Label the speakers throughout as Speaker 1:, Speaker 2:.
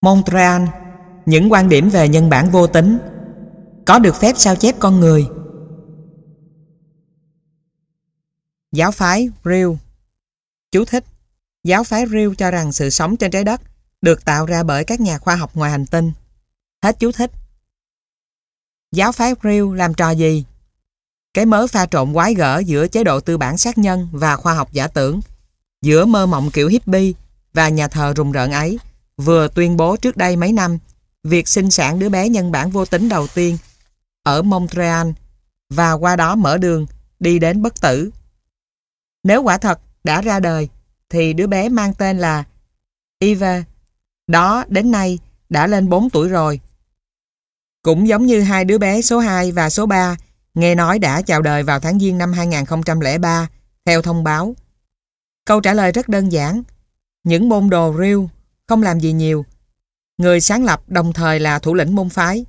Speaker 1: Montreal Những quan điểm về nhân bản vô tính Có được phép sao chép con người Giáo phái Real Chú thích Giáo phái Real cho rằng sự sống trên trái đất được tạo ra bởi các nhà khoa học ngoài hành tinh. Hết chú thích. Giáo phái Real làm trò gì? Cái mớ pha trộn quái gở giữa chế độ tư bản sát nhân và khoa học giả tưởng, giữa mơ mộng kiểu hippie và nhà thờ rùng rợn ấy, vừa tuyên bố trước đây mấy năm, việc sinh sản đứa bé nhân bản vô tính đầu tiên ở Montreal và qua đó mở đường đi đến bất tử. Nếu quả thật đã ra đời, thì đứa bé mang tên là Eva. Đó đến nay đã lên 4 tuổi rồi. Cũng giống như hai đứa bé số 2 và số 3 nghe nói đã chào đời vào tháng Giêng năm 2003 theo thông báo. Câu trả lời rất đơn giản. Những môn đồ riêu không làm gì nhiều. Người sáng lập đồng thời là thủ lĩnh môn phái.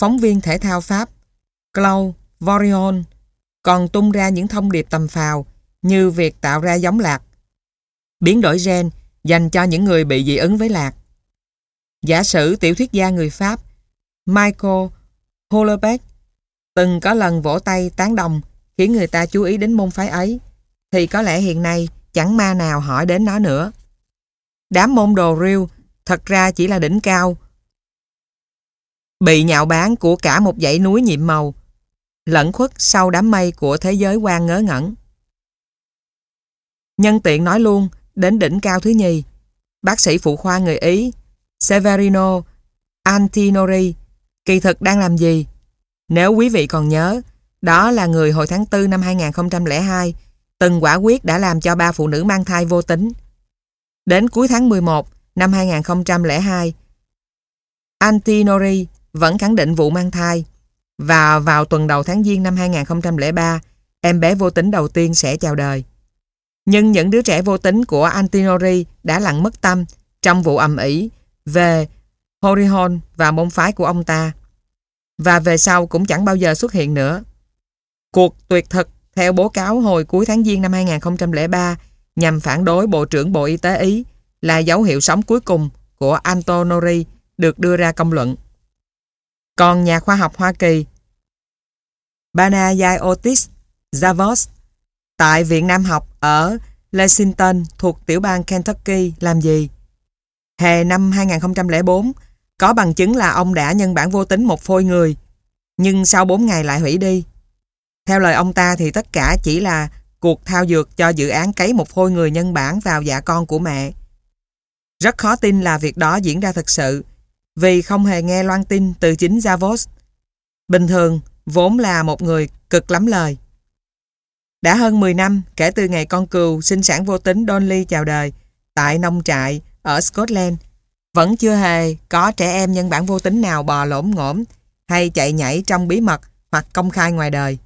Speaker 1: Phóng viên thể thao Pháp Claude Vorion còn tung ra những thông điệp tầm phào như việc tạo ra giống lạc, biến đổi gen dành cho những người bị dị ứng với lạc. Giả sử tiểu thuyết gia người Pháp Michael Hollerbeck từng có lần vỗ tay tán đồng khiến người ta chú ý đến môn phái ấy thì có lẽ hiện nay chẳng ma nào hỏi đến nó nữa. Đám môn đồ riêu thật ra chỉ là đỉnh cao bị nhạo báng của cả một dãy núi nhiệm màu lẫn khuất sau đám mây của thế giới quan ngớ ngẩn. Nhân tiện nói luôn đến đỉnh cao thứ nhì bác sĩ phụ khoa người Ý Severino Antinori kỳ thực đang làm gì? Nếu quý vị còn nhớ, đó là người hồi tháng 4 năm 2002 từng quả quyết đã làm cho ba phụ nữ mang thai vô tính. Đến cuối tháng 11 năm 2002, Antinori vẫn khẳng định vụ mang thai và vào tuần đầu tháng Giêng năm 2003, em bé vô tính đầu tiên sẽ chào đời. Nhưng những đứa trẻ vô tính của Antinori đã lặng mất tâm trong vụ ầm ĩ về Horihon và môn phái của ông ta. Và về sau cũng chẳng bao giờ xuất hiện nữa. Cuộc tuyệt thực theo bố cáo hồi cuối tháng Giêng năm 2003 nhằm phản đối Bộ trưởng Bộ Y tế Ý là dấu hiệu sống cuối cùng của Antonori được đưa ra công luận. Còn nhà khoa học Hoa Kỳ Banayai Otis Zavos, tại Viện Nam học ở Lexington thuộc tiểu bang Kentucky làm gì? Hè năm 2004 có bằng chứng là ông đã nhân bản vô tính một phôi người, nhưng sau 4 ngày lại hủy đi. Theo lời ông ta thì tất cả chỉ là cuộc thao dược cho dự án cấy một phôi người nhân bản vào dạ con của mẹ. Rất khó tin là việc đó diễn ra thật sự vì không hề nghe loan tin từ chính Zavos. Bình thường, vốn là một người cực lắm lời. Đã hơn 10 năm kể từ ngày con cừu sinh sản vô tính Donley chào đời tại nông trại ở Scotland, vẫn chưa hề có trẻ em nhân bản vô tính nào bò lổm ngổm hay chạy nhảy trong bí mật hoặc công khai ngoài đời.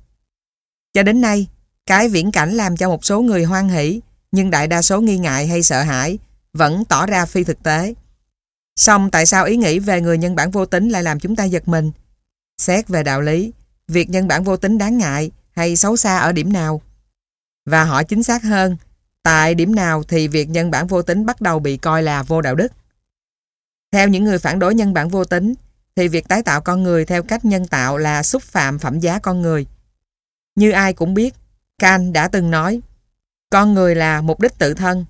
Speaker 1: Cho đến nay, cái viễn cảnh làm cho một số người hoan hỷ nhưng đại đa số nghi ngại hay sợ hãi vẫn tỏ ra phi thực tế. Xong tại sao ý nghĩ về người nhân bản vô tính lại làm chúng ta giật mình? Xét về đạo lý, việc nhân bản vô tính đáng ngại hay xấu xa ở điểm nào? Và hỏi chính xác hơn, tại điểm nào thì việc nhân bản vô tính bắt đầu bị coi là vô đạo đức? Theo những người phản đối nhân bản vô tính, thì việc tái tạo con người theo cách nhân tạo là xúc phạm phẩm giá con người. Như ai cũng biết, Kant đã từng nói, con người là mục đích tự thân,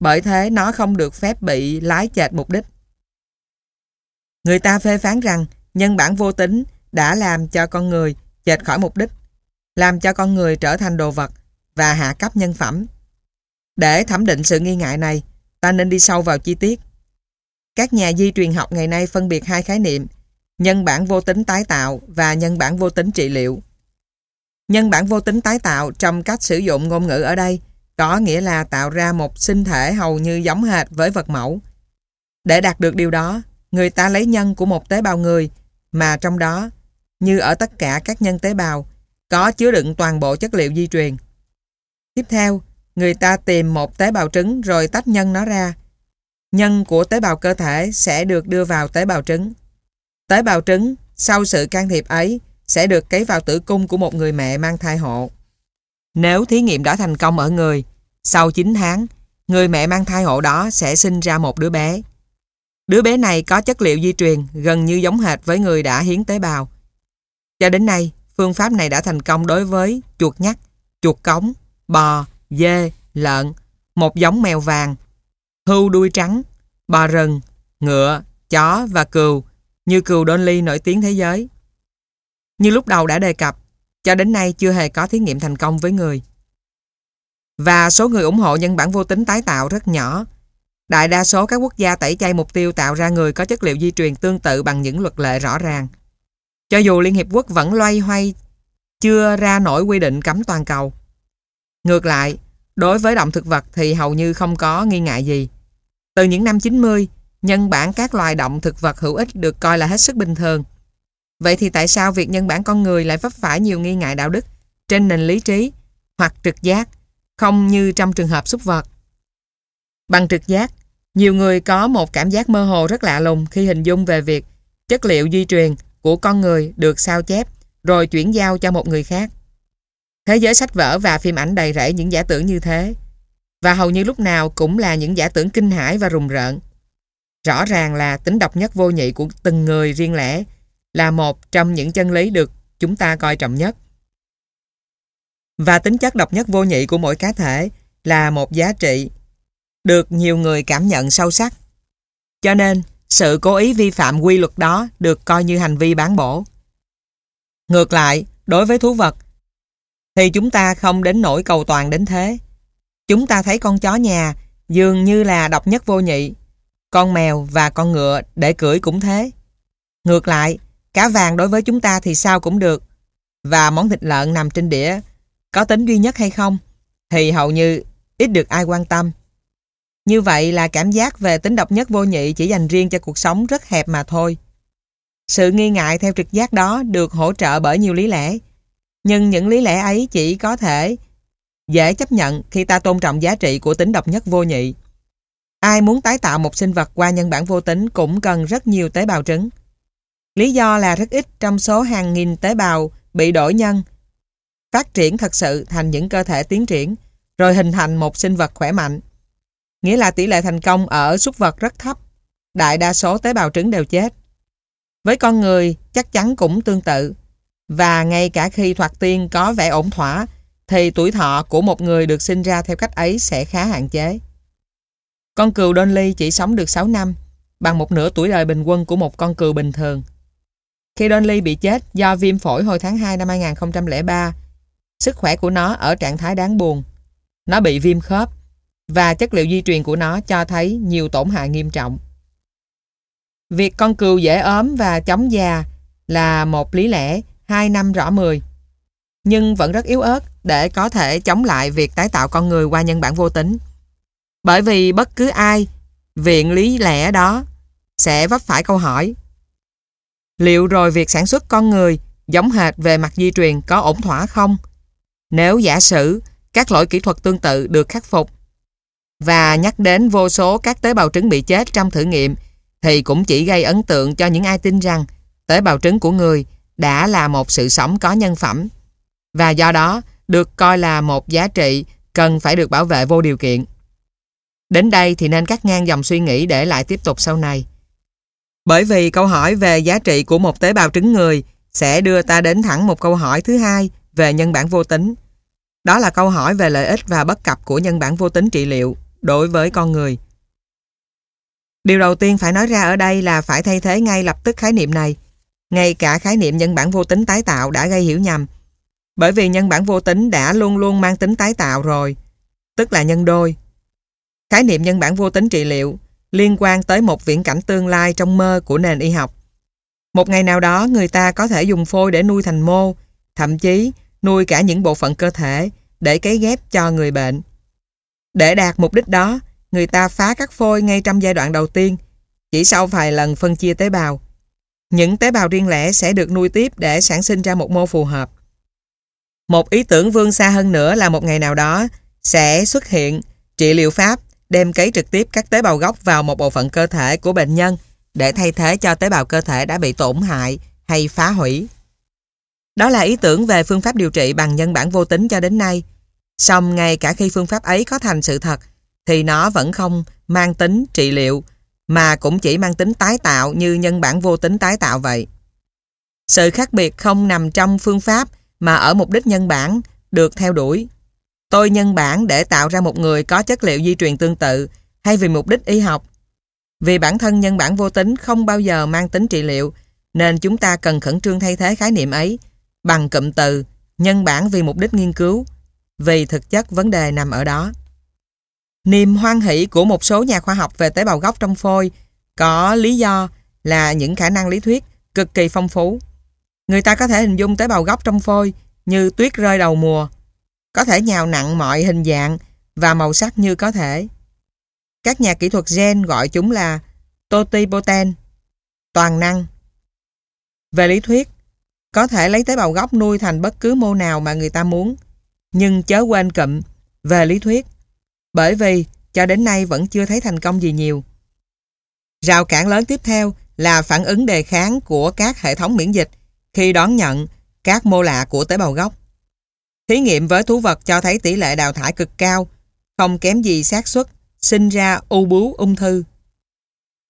Speaker 1: bởi thế nó không được phép bị lái chệch mục đích. Người ta phê phán rằng nhân bản vô tính đã làm cho con người chệch khỏi mục đích, làm cho con người trở thành đồ vật và hạ cấp nhân phẩm. Để thẩm định sự nghi ngại này, ta nên đi sâu vào chi tiết. Các nhà di truyền học ngày nay phân biệt hai khái niệm nhân bản vô tính tái tạo và nhân bản vô tính trị liệu. Nhân bản vô tính tái tạo trong cách sử dụng ngôn ngữ ở đây có nghĩa là tạo ra một sinh thể hầu như giống hệt với vật mẫu. Để đạt được điều đó, người ta lấy nhân của một tế bào người mà trong đó, như ở tất cả các nhân tế bào, có chứa đựng toàn bộ chất liệu di truyền. Tiếp theo, người ta tìm một tế bào trứng rồi tách nhân nó ra. Nhân của tế bào cơ thể sẽ được đưa vào tế bào trứng. Tế bào trứng, sau sự can thiệp ấy, sẽ được cấy vào tử cung của một người mẹ mang thai hộ. Nếu thí nghiệm đã thành công ở người, sau 9 tháng, người mẹ mang thai hộ đó sẽ sinh ra một đứa bé. Đứa bé này có chất liệu di truyền gần như giống hệt với người đã hiến tế bào. Cho đến nay, phương pháp này đã thành công đối với chuột nhắt, chuột cống, bò, dê, lợn, một giống mèo vàng, hưu đuôi trắng, bò rừng, ngựa, chó và cừu như cừu Donley nổi tiếng thế giới. Như lúc đầu đã đề cập, cho đến nay chưa hề có thí nghiệm thành công với người. Và số người ủng hộ nhân bản vô tính tái tạo rất nhỏ. Đại đa số các quốc gia tẩy chay mục tiêu tạo ra người có chất liệu di truyền tương tự bằng những luật lệ rõ ràng. Cho dù Liên Hiệp Quốc vẫn loay hoay chưa ra nổi quy định cấm toàn cầu. Ngược lại, đối với động thực vật thì hầu như không có nghi ngại gì. Từ những năm 90, nhân bản các loài động thực vật hữu ích được coi là hết sức bình thường. Vậy thì tại sao việc nhân bản con người lại vấp phải nhiều nghi ngại đạo đức trên nền lý trí hoặc trực giác, không như trong trường hợp xúc vật? Bằng trực giác, nhiều người có một cảm giác mơ hồ rất lạ lùng khi hình dung về việc chất liệu di truyền của con người được sao chép rồi chuyển giao cho một người khác. Thế giới sách vở và phim ảnh đầy rẫy những giả tưởng như thế và hầu như lúc nào cũng là những giả tưởng kinh hãi và rùng rợn. Rõ ràng là tính độc nhất vô nhị của từng người riêng lẻ là một trong những chân lý được chúng ta coi trọng nhất. Và tính chất độc nhất vô nhị của mỗi cá thể là một giá trị được nhiều người cảm nhận sâu sắc. Cho nên, sự cố ý vi phạm quy luật đó được coi như hành vi bán bổ. Ngược lại, đối với thú vật, thì chúng ta không đến nỗi cầu toàn đến thế. Chúng ta thấy con chó nhà dường như là độc nhất vô nhị. Con mèo và con ngựa để cưỡi cũng thế. Ngược lại, cá vàng đối với chúng ta thì sao cũng được. Và món thịt lợn nằm trên đĩa, có tính duy nhất hay không thì hầu như ít được ai quan tâm. Như vậy là cảm giác về tính độc nhất vô nhị chỉ dành riêng cho cuộc sống rất hẹp mà thôi. Sự nghi ngại theo trực giác đó được hỗ trợ bởi nhiều lý lẽ. Nhưng những lý lẽ ấy chỉ có thể dễ chấp nhận khi ta tôn trọng giá trị của tính độc nhất vô nhị. Ai muốn tái tạo một sinh vật qua nhân bản vô tính cũng cần rất nhiều tế bào trứng. Lý do là rất ít trong số hàng nghìn tế bào bị đổi nhân, phát triển thật sự thành những cơ thể tiến triển, rồi hình thành một sinh vật khỏe mạnh. Nghĩa là tỷ lệ thành công ở súc vật rất thấp. Đại đa số tế bào trứng đều chết. Với con người, chắc chắn cũng tương tự. Và ngay cả khi thoạt tiên có vẻ ổn thỏa, thì tuổi thọ của một người được sinh ra theo cách ấy sẽ khá hạn chế. Con cừu Donley chỉ sống được 6 năm, bằng một nửa tuổi đời bình quân của một con cừu bình thường. Khi Donley bị chết do viêm phổi hồi tháng 2 năm 2003 sức khỏe của nó ở trạng thái đáng buồn. Nó bị viêm khớp và chất liệu di truyền của nó cho thấy nhiều tổn hại nghiêm trọng. Việc con cừu dễ ốm và chóng già là một lý lẽ hai năm rõ mười, nhưng vẫn rất yếu ớt để có thể chống lại việc tái tạo con người qua nhân bản vô tính. Bởi vì bất cứ ai viện lý lẽ đó sẽ vấp phải câu hỏi liệu rồi việc sản xuất con người giống hệt về mặt di truyền có ổn thỏa không? Nếu giả sử, các lỗi kỹ thuật tương tự được khắc phục và nhắc đến vô số các tế bào trứng bị chết trong thử nghiệm, thì cũng chỉ gây ấn tượng cho những ai tin rằng tế bào trứng của người đã là một sự sống có nhân phẩm và do đó được coi là một giá trị cần phải được bảo vệ vô điều kiện. Đến đây thì nên cắt ngang dòng suy nghĩ để lại tiếp tục sau này. Bởi vì câu hỏi về giá trị của một tế bào trứng người sẽ đưa ta đến thẳng một câu hỏi thứ hai về nhân bản vô tính. Đó là câu hỏi về lợi ích và bất cập của nhân bản vô tính trị liệu đối với con người. Điều đầu tiên phải nói ra ở đây là phải thay thế ngay lập tức khái niệm này. Ngay cả khái niệm nhân bản vô tính tái tạo đã gây hiểu nhầm. Bởi vì nhân bản vô tính đã luôn luôn mang tính tái tạo rồi, tức là nhân đôi. Khái niệm nhân bản vô tính trị liệu liên quan tới một viễn cảnh tương lai trong mơ của nền y học. Một ngày nào đó người ta có thể dùng phôi để nuôi thành mô, thậm chí nuôi cả những bộ phận cơ thể để cấy ghép cho người bệnh. Để đạt mục đích đó, người ta phá các phôi ngay trong giai đoạn đầu tiên, chỉ sau vài lần phân chia tế bào. Những tế bào riêng lẻ sẽ được nuôi tiếp để sản sinh ra một mô phù hợp. Một ý tưởng vươn xa hơn nữa là một ngày nào đó sẽ xuất hiện trị liệu pháp đem cấy trực tiếp các tế bào gốc vào một bộ phận cơ thể của bệnh nhân để thay thế cho tế bào cơ thể đã bị tổn hại hay phá hủy. Đó là ý tưởng về phương pháp điều trị bằng nhân bản vô tính cho đến nay. Song ngay cả khi phương pháp ấy có thành sự thật, thì nó vẫn không mang tính trị liệu, mà cũng chỉ mang tính tái tạo như nhân bản vô tính tái tạo vậy. Sự khác biệt không nằm trong phương pháp mà ở mục đích nhân bản được theo đuổi. Tôi nhân bản để tạo ra một người có chất liệu di truyền tương tự hay vì mục đích y học. Vì bản thân nhân bản vô tính không bao giờ mang tính trị liệu nên chúng ta cần khẩn trương thay thế khái niệm ấy bằng cụm từ nhân bản vì mục đích nghiên cứu vì thực chất vấn đề nằm ở đó. Niềm hoan hỷ của một số nhà khoa học về tế bào gốc trong phôi có lý do là những khả năng lý thuyết cực kỳ phong phú. Người ta có thể hình dung tế bào gốc trong phôi như tuyết rơi đầu mùa, có thể nhào nặng mọi hình dạng và màu sắc như có thể. Các nhà kỹ thuật gen gọi chúng là totipotent, toàn năng. Về lý thuyết, có thể lấy tế bào gốc nuôi thành bất cứ mô nào mà người ta muốn, nhưng chớ quên cụm về lý thuyết, bởi vì cho đến nay vẫn chưa thấy thành công gì nhiều. Rào cản lớn tiếp theo là phản ứng đề kháng của các hệ thống miễn dịch khi đón nhận các mô lạ của tế bào gốc. Thí nghiệm với thú vật cho thấy tỷ lệ đào thải cực cao, không kém gì xác suất sinh ra u bướu ung thư.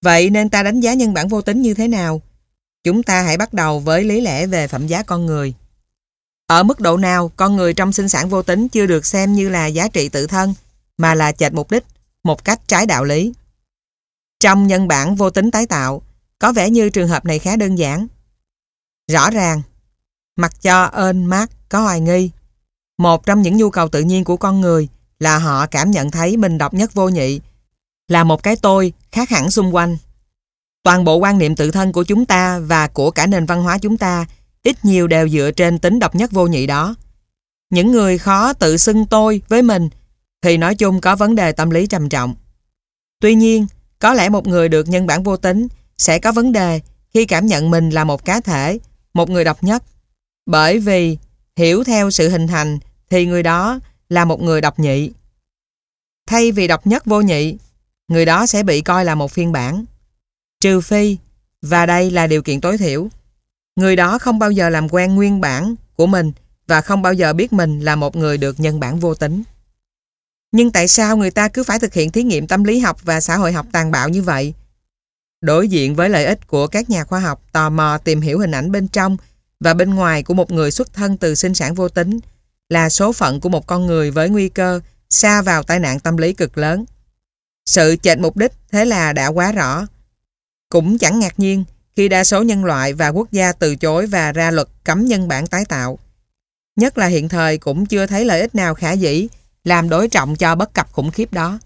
Speaker 1: Vậy nên ta đánh giá nhân bản vô tính như thế nào? Chúng ta hãy bắt đầu với lý lẽ về phẩm giá con người. Ở mức độ nào con người trong sinh sản vô tính chưa được xem như là giá trị tự thân mà là chệch mục đích một cách trái đạo lý. Trong nhân bản vô tính tái tạo có vẻ như trường hợp này khá đơn giản. Rõ ràng, mặc cho ơn mát có hoài nghi, một trong những nhu cầu tự nhiên của con người là họ cảm nhận thấy mình độc nhất vô nhị, là một cái tôi khác hẳn xung quanh. Toàn bộ quan niệm tự thân của chúng ta và của cả nền văn hóa chúng ta ít nhiều đều dựa trên tính độc nhất vô nhị đó. Những người khó tự xưng tôi với mình thì nói chung có vấn đề tâm lý trầm trọng. Tuy nhiên, có lẽ một người được nhân bản vô tính sẽ có vấn đề khi cảm nhận mình là một cá thể, một người độc nhất. Bởi vì hiểu theo sự hình thành thì người đó là một người độc nhị. Thay vì độc nhất vô nhị, người đó sẽ bị coi là một phiên bản. Trừ phi, và đây là điều kiện tối thiểu, người đó không bao giờ làm quen nguyên bản của mình và không bao giờ biết mình là một người được nhân bản vô tính. Nhưng tại sao người ta cứ phải thực hiện thí nghiệm tâm lý học và xã hội học tàn bạo như vậy? Đối diện với lợi ích của các nhà khoa học tò mò tìm hiểu hình ảnh bên trong và bên ngoài của một người xuất thân từ sinh sản vô tính là số phận của một con người với nguy cơ xa vào tai nạn tâm lý cực lớn. Sự chệch mục đích thế là đã quá rõ. Cũng chẳng ngạc nhiên khi đa số nhân loại và quốc gia từ chối và ra luật cấm nhân bản tái tạo. Nhất là hiện thời cũng chưa thấy lợi ích nào khả dĩ làm đối trọng cho bất cập khủng khiếp đó.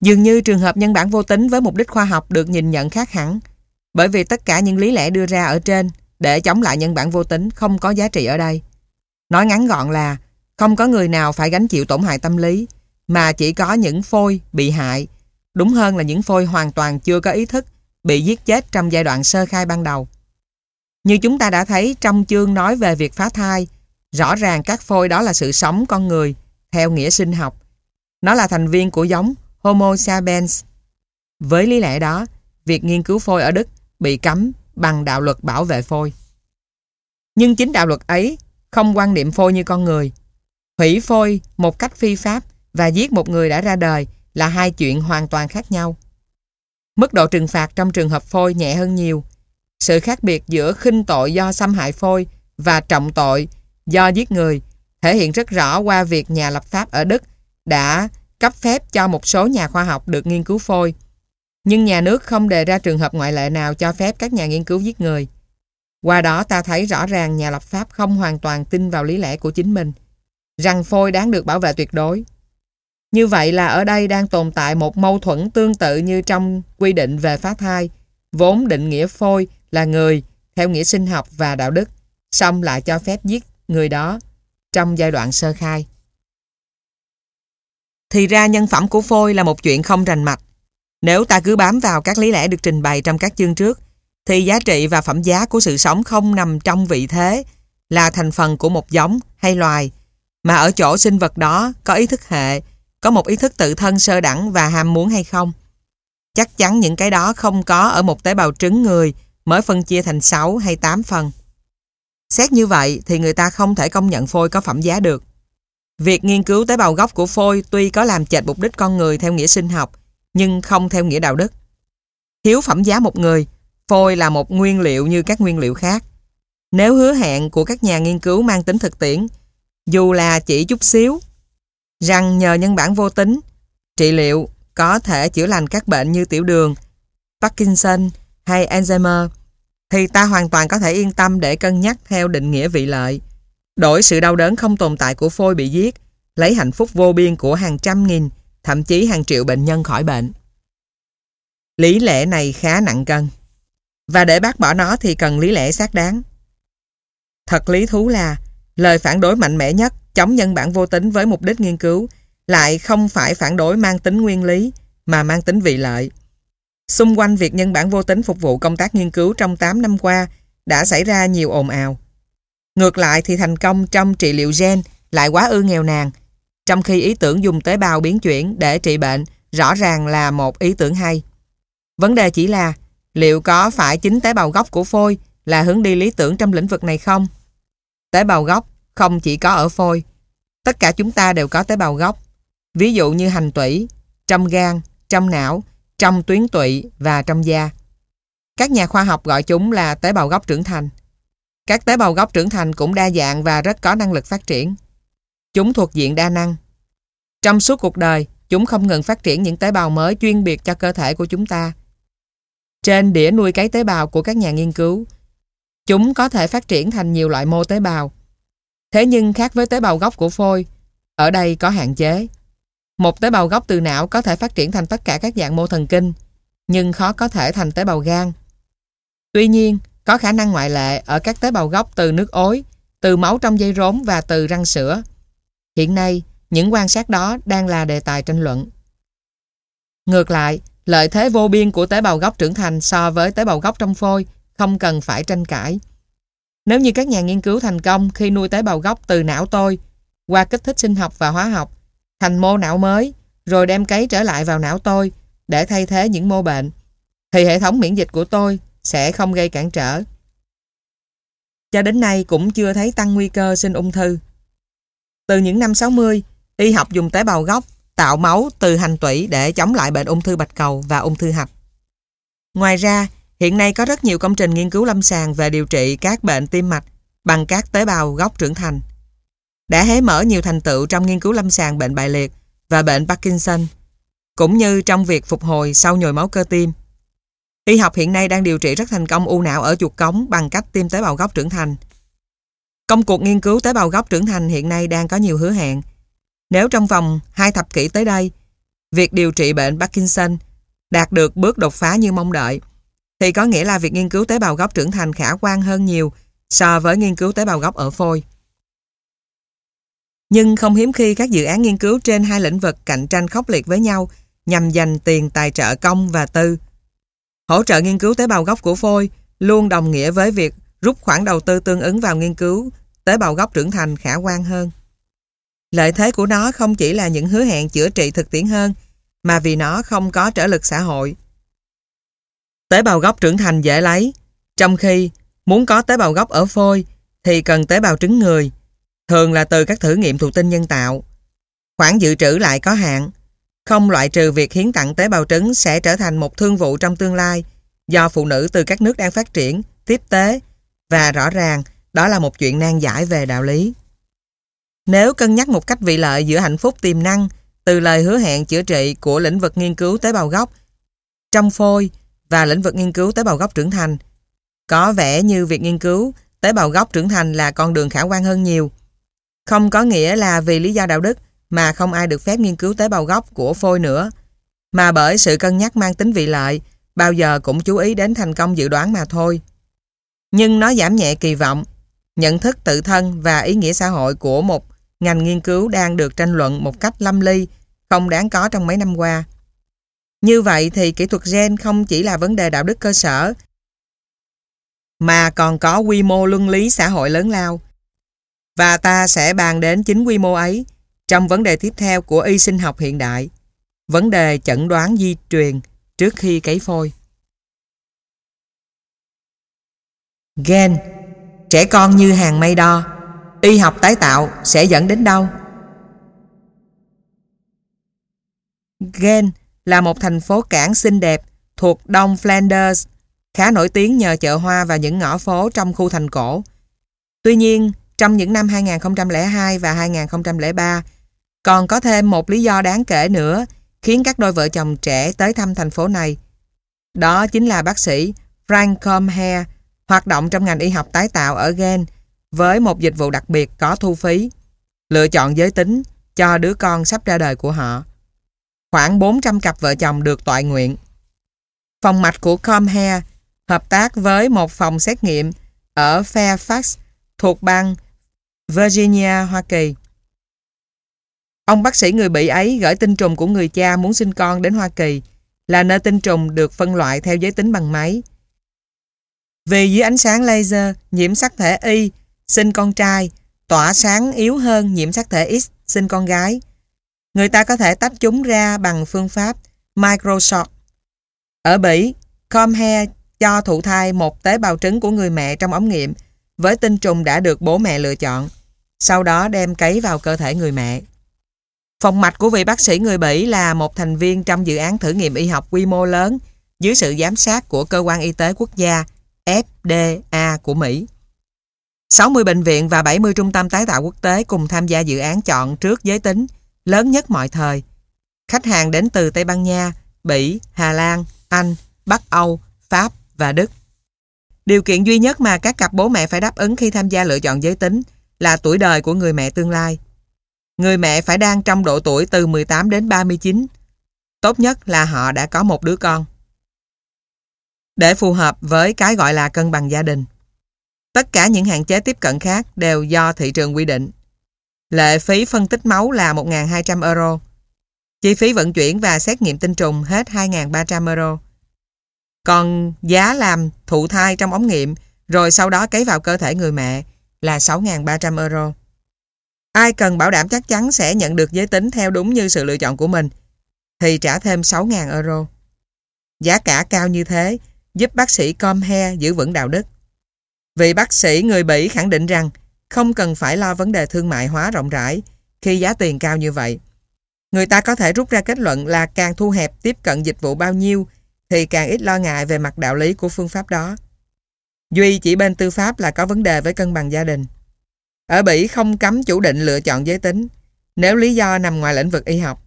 Speaker 1: Dường như trường hợp nhân bản vô tính với mục đích khoa học được nhìn nhận khác hẳn, bởi vì tất cả những lý lẽ đưa ra ở trên để chống lại nhân bản vô tính không có giá trị ở đây. Nói ngắn gọn là không có người nào phải gánh chịu tổn hại tâm lý mà chỉ có những phôi bị hại đúng hơn là những phôi hoàn toàn chưa có ý thức bị giết chết trong giai đoạn sơ khai ban đầu. Như chúng ta đã thấy trong chương nói về việc phá thai rõ ràng các phôi đó là sự sống con người theo nghĩa sinh học. Nó là thành viên của giống Homo sapiens. Với lý lẽ đó, việc nghiên cứu phôi ở Đức bị cấm bằng đạo luật bảo vệ phôi. Nhưng chính đạo luật ấy không quan niệm phôi như con người. Hủy phôi một cách phi pháp và giết một người đã ra đời là hai chuyện hoàn toàn khác nhau. Mức độ trừng phạt trong trường hợp phôi nhẹ hơn nhiều. Sự khác biệt giữa khinh tội do xâm hại phôi và trọng tội do giết người thể hiện rất rõ qua việc nhà lập pháp ở Đức đã cấp phép cho một số nhà khoa học được nghiên cứu phôi. Nhưng nhà nước không đề ra trường hợp ngoại lệ nào cho phép các nhà nghiên cứu giết người. Qua đó ta thấy rõ ràng nhà lập pháp không hoàn toàn tin vào lý lẽ của chính mình, rằng phôi đáng được bảo vệ tuyệt đối. Như vậy là ở đây đang tồn tại một mâu thuẫn tương tự như trong quy định về phá thai, vốn định nghĩa phôi là người theo nghĩa sinh học và đạo đức, xong lại cho phép giết người đó trong giai đoạn sơ khai. Thì ra nhân phẩm của phôi là một chuyện không rành mạch. Nếu ta cứ bám vào các lý lẽ được trình bày trong các chương trước, thì giá trị và phẩm giá của sự sống không nằm trong vị thế là thành phần của một giống hay loài, mà ở chỗ sinh vật đó có ý thức hệ, có một ý thức tự thân sơ đẳng và ham muốn hay không. Chắc chắn những cái đó không có ở một tế bào trứng người mới phân chia thành 6 hay 8 phần. Xét như vậy thì người ta không thể công nhận phôi có phẩm giá được. Việc nghiên cứu tế bào gốc của phôi tuy có làm chệch mục đích con người theo nghĩa sinh học, nhưng không theo nghĩa đạo đức. Hiếu phẩm giá một người, phôi là một nguyên liệu như các nguyên liệu khác. Nếu hứa hẹn của các nhà nghiên cứu mang tính thực tiễn, dù là chỉ chút xíu, rằng nhờ nhân bản vô tính, trị liệu có thể chữa lành các bệnh như tiểu đường, Parkinson hay Alzheimer, thì ta hoàn toàn có thể yên tâm để cân nhắc theo định nghĩa vị lợi. Đổi sự đau đớn không tồn tại của phôi bị giết, lấy hạnh phúc vô biên của hàng trăm nghìn, thậm chí hàng triệu bệnh nhân khỏi bệnh. Lý lẽ này khá nặng cân. Và để bác bỏ nó thì cần lý lẽ xác đáng. Thật lý thú là lời phản đối mạnh mẽ nhất chống nhân bản vô tính với mục đích nghiên cứu lại không phải phản đối mang tính nguyên lý mà mang tính vị lợi. Xung quanh việc nhân bản vô tính phục vụ công tác nghiên cứu trong 8 năm qua đã xảy ra nhiều ồn ào. Ngược lại thì thành công trong trị liệu gen lại quá ư nghèo nàn, trong khi ý tưởng dùng tế bào biến chuyển để trị bệnh rõ ràng là một ý tưởng hay. Vấn đề chỉ là liệu có phải chính tế bào gốc của phôi là hướng đi lý tưởng trong lĩnh vực này không? Tế bào gốc không chỉ có ở phôi. Tất cả chúng ta đều có tế bào gốc. Ví dụ như hành tủy, trong gan, trong não, trong tuyến tụy và trong da. Các nhà khoa học gọi chúng là tế bào gốc trưởng thành. Các tế bào gốc trưởng thành cũng đa dạng và rất có năng lực phát triển. Chúng thuộc diện đa năng. Trong suốt cuộc đời, chúng không ngừng phát triển những tế bào mới chuyên biệt cho cơ thể của chúng ta. Trên đĩa nuôi cấy tế bào của các nhà nghiên cứu, chúng có thể phát triển thành nhiều loại mô tế bào. Thế nhưng khác với tế bào gốc của phôi, ở đây có hạn chế. Một tế bào gốc từ não có thể phát triển thành tất cả các dạng mô thần kinh, nhưng khó có thể thành tế bào gan. Tuy nhiên, có khả năng ngoại lệ ở các tế bào gốc từ nước ối, từ máu trong dây rốn và từ răng sữa. Hiện nay, những quan sát đó đang là đề tài tranh luận. Ngược lại, lợi thế vô biên của tế bào gốc trưởng thành so với tế bào gốc trong phôi không cần phải tranh cãi. Nếu như các nhà nghiên cứu thành công khi nuôi tế bào gốc từ não tôi qua kích thích sinh học và hóa học thành mô não mới rồi đem cấy trở lại vào não tôi để thay thế những mô bệnh thì hệ thống miễn dịch của tôi sẽ không gây cản trở. Cho đến nay cũng chưa thấy tăng nguy cơ sinh ung thư. Từ những năm 60, y học dùng tế bào gốc tạo máu từ hành tủy để chống lại bệnh ung thư bạch cầu và ung thư hạch. Ngoài ra, hiện nay có rất nhiều công trình nghiên cứu lâm sàng về điều trị các bệnh tim mạch bằng các tế bào gốc trưởng thành. Đã hé mở nhiều thành tựu trong nghiên cứu lâm sàng bệnh bại liệt và bệnh Parkinson, cũng như trong việc phục hồi sau nhồi máu cơ tim. Y học hiện nay đang điều trị rất thành công u não ở chuột cống bằng cách tiêm tế bào gốc trưởng thành. Công cuộc nghiên cứu tế bào gốc trưởng thành hiện nay đang có nhiều hứa hẹn. Nếu trong vòng hai thập kỷ tới đây, việc điều trị bệnh Parkinson đạt được bước đột phá như mong đợi, thì có nghĩa là việc nghiên cứu tế bào gốc trưởng thành khả quan hơn nhiều so với nghiên cứu tế bào gốc ở phôi. Nhưng không hiếm khi các dự án nghiên cứu trên hai lĩnh vực cạnh tranh khốc liệt với nhau nhằm giành tiền tài trợ công và tư. Hỗ trợ nghiên cứu tế bào gốc của phôi luôn đồng nghĩa với việc rút khoản đầu tư tương ứng vào nghiên cứu tế bào gốc trưởng thành khả quan hơn. Lợi thế của nó không chỉ là những hứa hẹn chữa trị thực tiễn hơn, mà vì nó không có trở lực xã hội. Tế bào gốc trưởng thành dễ lấy, trong khi muốn có tế bào gốc ở phôi thì cần tế bào trứng người, thường là từ các thử nghiệm thụ tinh nhân tạo. Khoản dự trữ lại có hạn, không loại trừ việc hiến tặng tế bào trứng sẽ trở thành một thương vụ trong tương lai do phụ nữ từ các nước đang phát triển, tiếp tế và rõ ràng đó là một chuyện nan giải về đạo lý. Nếu cân nhắc một cách vị lợi giữa hạnh phúc tiềm năng từ lời hứa hẹn chữa trị của lĩnh vực nghiên cứu tế bào gốc trong phôi và lĩnh vực nghiên cứu tế bào gốc trưởng thành, có vẻ như việc nghiên cứu tế bào gốc trưởng thành là con đường khả quan hơn nhiều. Không có nghĩa là vì lý do đạo đức mà không ai được phép nghiên cứu tế bào gốc của phôi nữa, mà bởi sự cân nhắc mang tính vị lợi, bao giờ cũng chú ý đến thành công dự đoán mà thôi. Nhưng nó giảm nhẹ kỳ vọng, nhận thức tự thân và ý nghĩa xã hội của một ngành nghiên cứu đang được tranh luận một cách lâm ly, không đáng có trong mấy năm qua. Như vậy thì kỹ thuật gen không chỉ là vấn đề đạo đức cơ sở, mà còn có quy mô luân lý xã hội lớn lao. Và ta sẽ bàn đến chính quy mô ấy trong vấn đề tiếp theo của y sinh học hiện đại, vấn đề chẩn đoán di truyền trước khi cấy phôi. Gen Trẻ con như hàng mây đo Y học tái tạo sẽ dẫn đến đâu? Gen là một thành phố cảng xinh đẹp thuộc Đông Flanders, khá nổi tiếng nhờ chợ hoa và những ngõ phố trong khu thành cổ. Tuy nhiên, trong những năm 2002 và 2003, còn có thêm một lý do đáng kể nữa khiến các đôi vợ chồng trẻ tới thăm thành phố này. Đó chính là bác sĩ Frank Comhair, hoạt động trong ngành y học tái tạo ở Gen với một dịch vụ đặc biệt có thu phí, lựa chọn giới tính cho đứa con sắp ra đời của họ. Khoảng 400 cặp vợ chồng được tọa nguyện. Phòng mạch của Comhair hợp tác với một phòng xét nghiệm ở Fairfax thuộc bang Virginia, Hoa Kỳ. Ông bác sĩ người Bỉ ấy gửi tinh trùng của người cha muốn sinh con đến Hoa Kỳ là nơi tinh trùng được phân loại theo giới tính bằng máy. Vì dưới ánh sáng laser, nhiễm sắc thể Y sinh con trai tỏa sáng yếu hơn nhiễm sắc thể X sinh con gái. Người ta có thể tách chúng ra bằng phương pháp Microsoft. Ở Bỉ, Comhair cho thụ thai một tế bào trứng của người mẹ trong ống nghiệm với tinh trùng đã được bố mẹ lựa chọn, sau đó đem cấy vào cơ thể người mẹ. Phòng mạch của vị bác sĩ người Bỉ là một thành viên trong dự án thử nghiệm y học quy mô lớn dưới sự giám sát của Cơ quan Y tế Quốc gia FDA của Mỹ. 60 bệnh viện và 70 trung tâm tái tạo quốc tế cùng tham gia dự án chọn trước giới tính lớn nhất mọi thời. Khách hàng đến từ Tây Ban Nha, Bỉ, Hà Lan, Anh, Bắc Âu, Pháp và Đức. Điều kiện duy nhất mà các cặp bố mẹ phải đáp ứng khi tham gia lựa chọn giới tính là tuổi đời của người mẹ tương lai. Người mẹ phải đang trong độ tuổi từ 18 đến 39. Tốt nhất là họ đã có một đứa con. Để phù hợp với cái gọi là cân bằng gia đình. Tất cả những hạn chế tiếp cận khác đều do thị trường quy định. Lệ phí phân tích máu là 1.200 euro. Chi phí vận chuyển và xét nghiệm tinh trùng hết 2.300 euro. Còn giá làm thụ thai trong ống nghiệm, rồi sau đó cấy vào cơ thể người mẹ là 6.300 euro. Ai cần bảo đảm chắc chắn sẽ nhận được giới tính theo đúng như sự lựa chọn của mình, thì trả thêm 6.000 euro. Giá cả cao như thế giúp bác sĩ Comhair giữ vững đạo đức. Vị bác sĩ người Bỉ khẳng định rằng không cần phải lo vấn đề thương mại hóa rộng rãi khi giá tiền cao như vậy. Người ta có thể rút ra kết luận là càng thu hẹp tiếp cận dịch vụ bao nhiêu thì càng ít lo ngại về mặt đạo lý của phương pháp đó. Duy chỉ bên tư pháp là có vấn đề với cân bằng gia đình. Ở Bỉ không cấm chủ định lựa chọn giới tính, nếu lý do nằm ngoài lĩnh vực y học.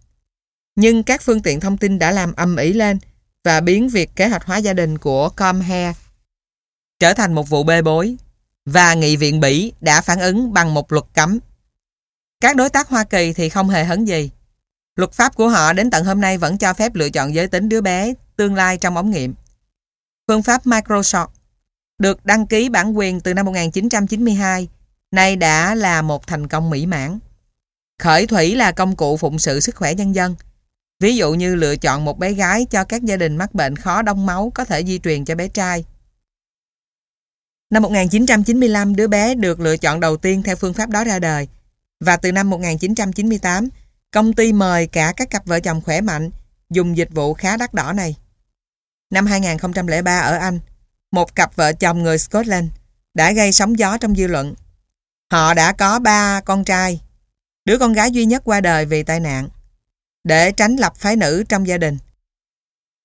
Speaker 1: Nhưng các phương tiện thông tin đã làm âm ỉ lên và biến việc kế hoạch hóa gia đình của Comhair trở thành một vụ bê bối và Nghị viện Bỉ đã phản ứng bằng một luật cấm. Các đối tác Hoa Kỳ thì không hề hấn gì. Luật pháp của họ đến tận hôm nay vẫn cho phép lựa chọn giới tính đứa bé tương lai trong ống nghiệm. Phương pháp Microsoft được đăng ký bản quyền từ năm 1992 nay đã là một thành công mỹ mãn. Khởi thủy là công cụ phụng sự sức khỏe nhân dân. Ví dụ như lựa chọn một bé gái cho các gia đình mắc bệnh khó đông máu có thể di truyền cho bé trai. Năm 1995, đứa bé được lựa chọn đầu tiên theo phương pháp đó ra đời. Và từ năm 1998, công ty mời cả các cặp vợ chồng khỏe mạnh dùng dịch vụ khá đắt đỏ này. Năm 2003 ở Anh, một cặp vợ chồng người Scotland đã gây sóng gió trong dư luận. Họ đã có ba con trai, đứa con gái duy nhất qua đời vì tai nạn, để tránh lập phái nữ trong gia đình.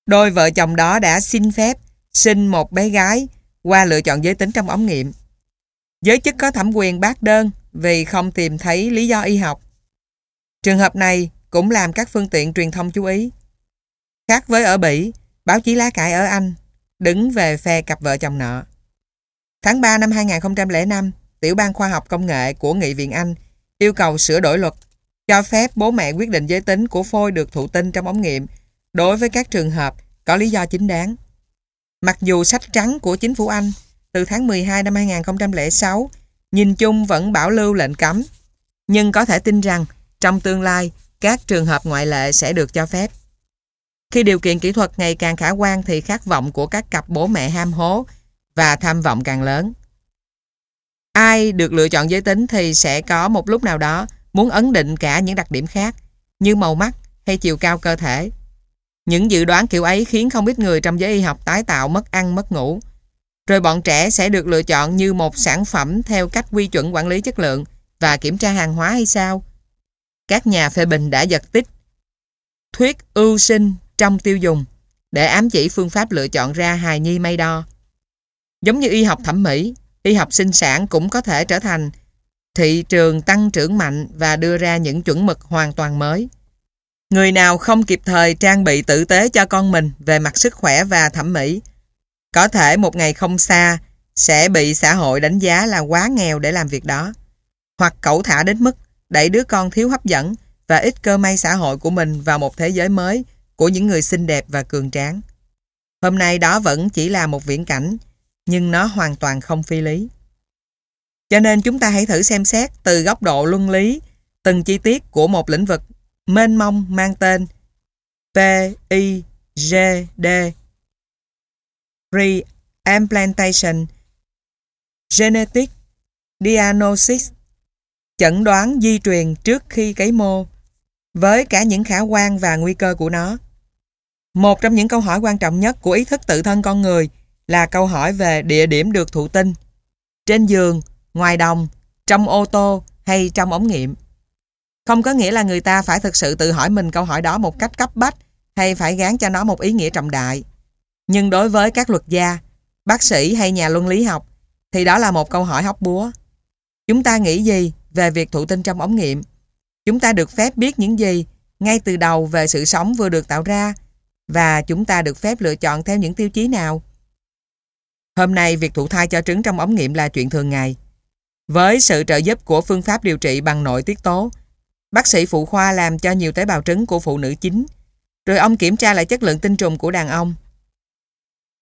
Speaker 1: Đôi vợ chồng đó đã xin phép sinh một bé gái qua lựa chọn giới tính trong ống nghiệm. Giới chức có thẩm quyền bác đơn vì không tìm thấy lý do y học. Trường hợp này cũng làm các phương tiện truyền thông chú ý. Khác với ở Bỉ, báo chí lá cải ở Anh đứng về phe cặp vợ chồng nợ. Tháng 3 năm 2005, Tiểu ban Khoa học Công nghệ của Nghị viện Anh yêu cầu sửa đổi luật cho phép bố mẹ quyết định giới tính của phôi được thụ tinh trong ống nghiệm đối với các trường hợp có lý do chính đáng. Mặc dù sách trắng của chính phủ Anh từ tháng 12 năm 2006 nhìn chung vẫn bảo lưu lệnh cấm, nhưng có thể tin rằng trong tương lai các trường hợp ngoại lệ sẽ được cho phép. Khi điều kiện kỹ thuật ngày càng khả quan thì khát vọng của các cặp bố mẹ ham hố và tham vọng càng lớn. Ai được lựa chọn giới tính thì sẽ có một lúc nào đó muốn ấn định cả những đặc điểm khác như màu mắt hay chiều cao cơ thể. Những dự đoán kiểu ấy khiến không ít người trong giới y học tái tạo mất ăn mất ngủ. Rồi bọn trẻ sẽ được lựa chọn như một sản phẩm theo cách quy chuẩn quản lý chất lượng và kiểm tra hàng hóa hay sao? Các nhà phê bình đã giật tích. Thuyết ưu sinh trong tiêu dùng để ám chỉ phương pháp lựa chọn ra hài nhi may đo. Giống như y học thẩm mỹ, y học sinh sản cũng có thể trở thành thị trường tăng trưởng mạnh và đưa ra những chuẩn mực hoàn toàn mới. Người nào không kịp thời trang bị tử tế cho con mình về mặt sức khỏe và thẩm mỹ, có thể một ngày không xa sẽ bị xã hội đánh giá là quá nghèo để làm việc đó. Hoặc cẩu thả đến mức đẩy đứa con thiếu hấp dẫn và ít cơ may xã hội của mình vào một thế giới mới của những người xinh đẹp và cường tráng. Hôm nay đó vẫn chỉ là một viễn cảnh, nhưng nó hoàn toàn không phi lý. Cho nên chúng ta hãy thử xem xét từ góc độ luân lý từng chi tiết của một lĩnh vực mênh mông mang tên PIGD Pre-Implantation Genetic Diagnosis chẩn đoán di truyền trước khi cấy mô với cả những khả quan và nguy cơ của nó. Một trong những câu hỏi quan trọng nhất của ý thức tự thân con người là câu hỏi về địa điểm được thụ tinh. Trên giường, ngoài đồng, trong ô tô hay trong ống nghiệm. Không có nghĩa là người ta phải thực sự tự hỏi mình câu hỏi đó một cách cấp bách hay phải gán cho nó một ý nghĩa trọng đại. Nhưng đối với các luật gia, bác sĩ hay nhà luân lý học thì đó là một câu hỏi hóc búa. Chúng ta nghĩ gì về việc thụ tinh trong ống nghiệm? Chúng ta được phép biết những gì ngay từ đầu về sự sống vừa được tạo ra và chúng ta được phép lựa chọn theo những tiêu chí nào? Hôm nay, việc thụ thai cho trứng trong ống nghiệm là chuyện thường ngày. Với sự trợ giúp của phương pháp điều trị bằng nội tiết tố, bác sĩ phụ khoa làm cho nhiều tế bào trứng của phụ nữ chính, rồi ông kiểm tra lại chất lượng tinh trùng của đàn ông.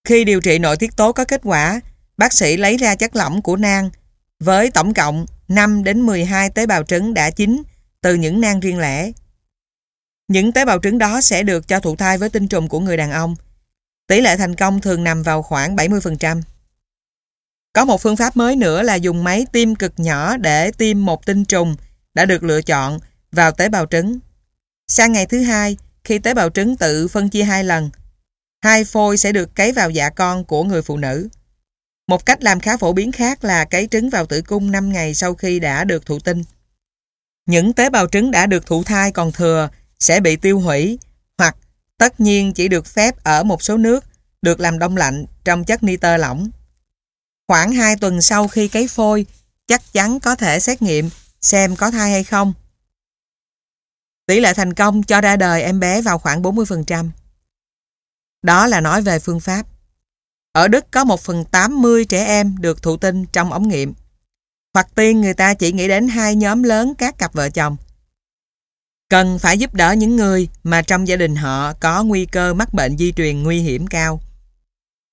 Speaker 1: Khi điều trị nội tiết tố có kết quả, bác sĩ lấy ra chất lỏng của nang với tổng cộng 5 đến 12 tế bào trứng đã chín từ những nang riêng lẻ. Những tế bào trứng đó sẽ được cho thụ thai với tinh trùng của người đàn ông. Tỷ lệ thành công thường nằm vào khoảng 70%. Có một phương pháp mới nữa là dùng máy tiêm cực nhỏ để tiêm một tinh trùng đã được lựa chọn vào tế bào trứng. Sang ngày thứ hai, khi tế bào trứng tự phân chia hai lần, hai phôi sẽ được cấy vào dạ con của người phụ nữ. Một cách làm khá phổ biến khác là cấy trứng vào tử cung 5 ngày sau khi đã được thụ tinh. Những tế bào trứng đã được thụ thai còn thừa sẽ bị tiêu hủy hoặc tất nhiên chỉ được phép ở một số nước được làm đông lạnh trong chất nitơ lỏng. Khoảng 2 tuần sau khi cấy phôi, chắc chắn có thể xét nghiệm xem có thai hay không. Tỷ lệ thành công cho ra đời em bé vào khoảng 40%. Đó là nói về phương pháp. Ở Đức có 1 phần 80 trẻ em được thụ tinh trong ống nghiệm. Hoặc tiên người ta chỉ nghĩ đến hai nhóm lớn các cặp vợ chồng. Cần phải giúp đỡ những người mà trong gia đình họ có nguy cơ mắc bệnh di truyền nguy hiểm cao.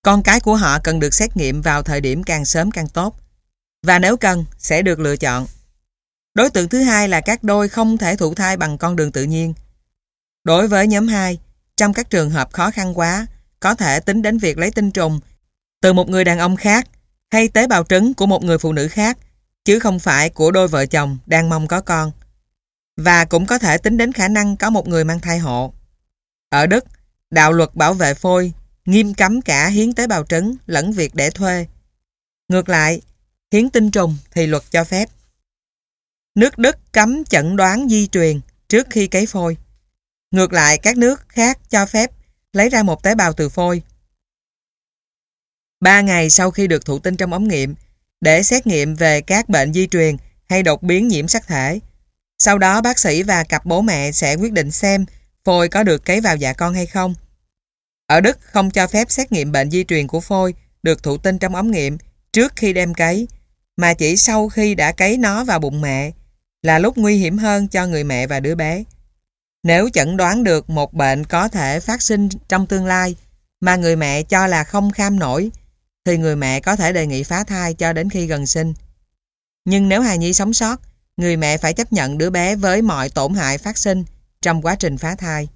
Speaker 1: Con cái của họ cần được xét nghiệm vào thời điểm càng sớm càng tốt. Và nếu cần, sẽ được lựa chọn. Đối tượng thứ hai là các đôi không thể thụ thai bằng con đường tự nhiên. Đối với nhóm 2, trong các trường hợp khó khăn quá, có thể tính đến việc lấy tinh trùng từ một người đàn ông khác hay tế bào trứng của một người phụ nữ khác, chứ không phải của đôi vợ chồng đang mong có con. Và cũng có thể tính đến khả năng có một người mang thai hộ. Ở Đức, đạo luật bảo vệ phôi nghiêm cấm cả hiến tế bào trứng lẫn việc để thuê. Ngược lại, hiến tinh trùng thì luật cho phép. Nước Đức cấm chẩn đoán di truyền trước khi cấy phôi. Ngược lại, các nước khác cho phép lấy ra một tế bào từ phôi. Ba ngày sau khi được thụ tinh trong ống nghiệm, để xét nghiệm về các bệnh di truyền hay đột biến nhiễm sắc thể. Sau đó bác sĩ và cặp bố mẹ sẽ quyết định xem phôi có được cấy vào dạ con hay không. Ở Đức không cho phép xét nghiệm bệnh di truyền của phôi được thụ tinh trong ống nghiệm trước khi đem cấy, mà chỉ sau khi đã cấy nó vào bụng mẹ, là lúc nguy hiểm hơn cho người mẹ và đứa bé. Nếu chẩn đoán được một bệnh có thể phát sinh trong tương lai mà người mẹ cho là không kham nổi, thì người mẹ có thể đề nghị phá thai cho đến khi gần sinh. Nhưng nếu hài nhi sống sót, người mẹ phải chấp nhận đứa bé với mọi tổn hại phát sinh trong quá trình phá thai.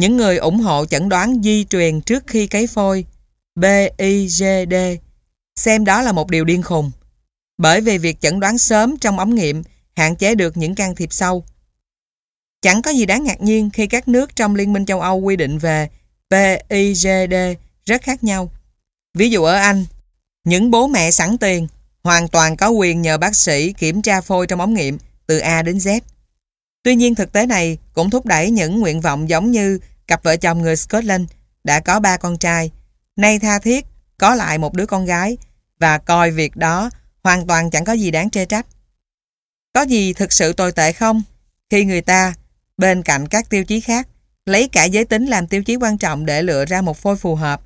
Speaker 1: Những người ủng hộ chẩn đoán di truyền trước khi cấy phôi BIGD xem đó là một điều điên khùng bởi vì việc chẩn đoán sớm trong ống nghiệm hạn chế được những can thiệp sâu. Chẳng có gì đáng ngạc nhiên khi các nước trong Liên minh châu Âu quy định về PIGD rất khác nhau. Ví dụ ở Anh, những bố mẹ sẵn tiền hoàn toàn có quyền nhờ bác sĩ kiểm tra phôi trong ống nghiệm từ A đến Z. Tuy nhiên thực tế này cũng thúc đẩy những nguyện vọng giống như cặp vợ chồng người Scotland đã có ba con trai, nay tha thiết có lại một đứa con gái và coi việc đó hoàn toàn chẳng có gì đáng chê trách. Có gì thực sự tồi tệ không? Khi người ta, bên cạnh các tiêu chí khác, lấy cả giới tính làm tiêu chí quan trọng để lựa ra một phôi phù hợp.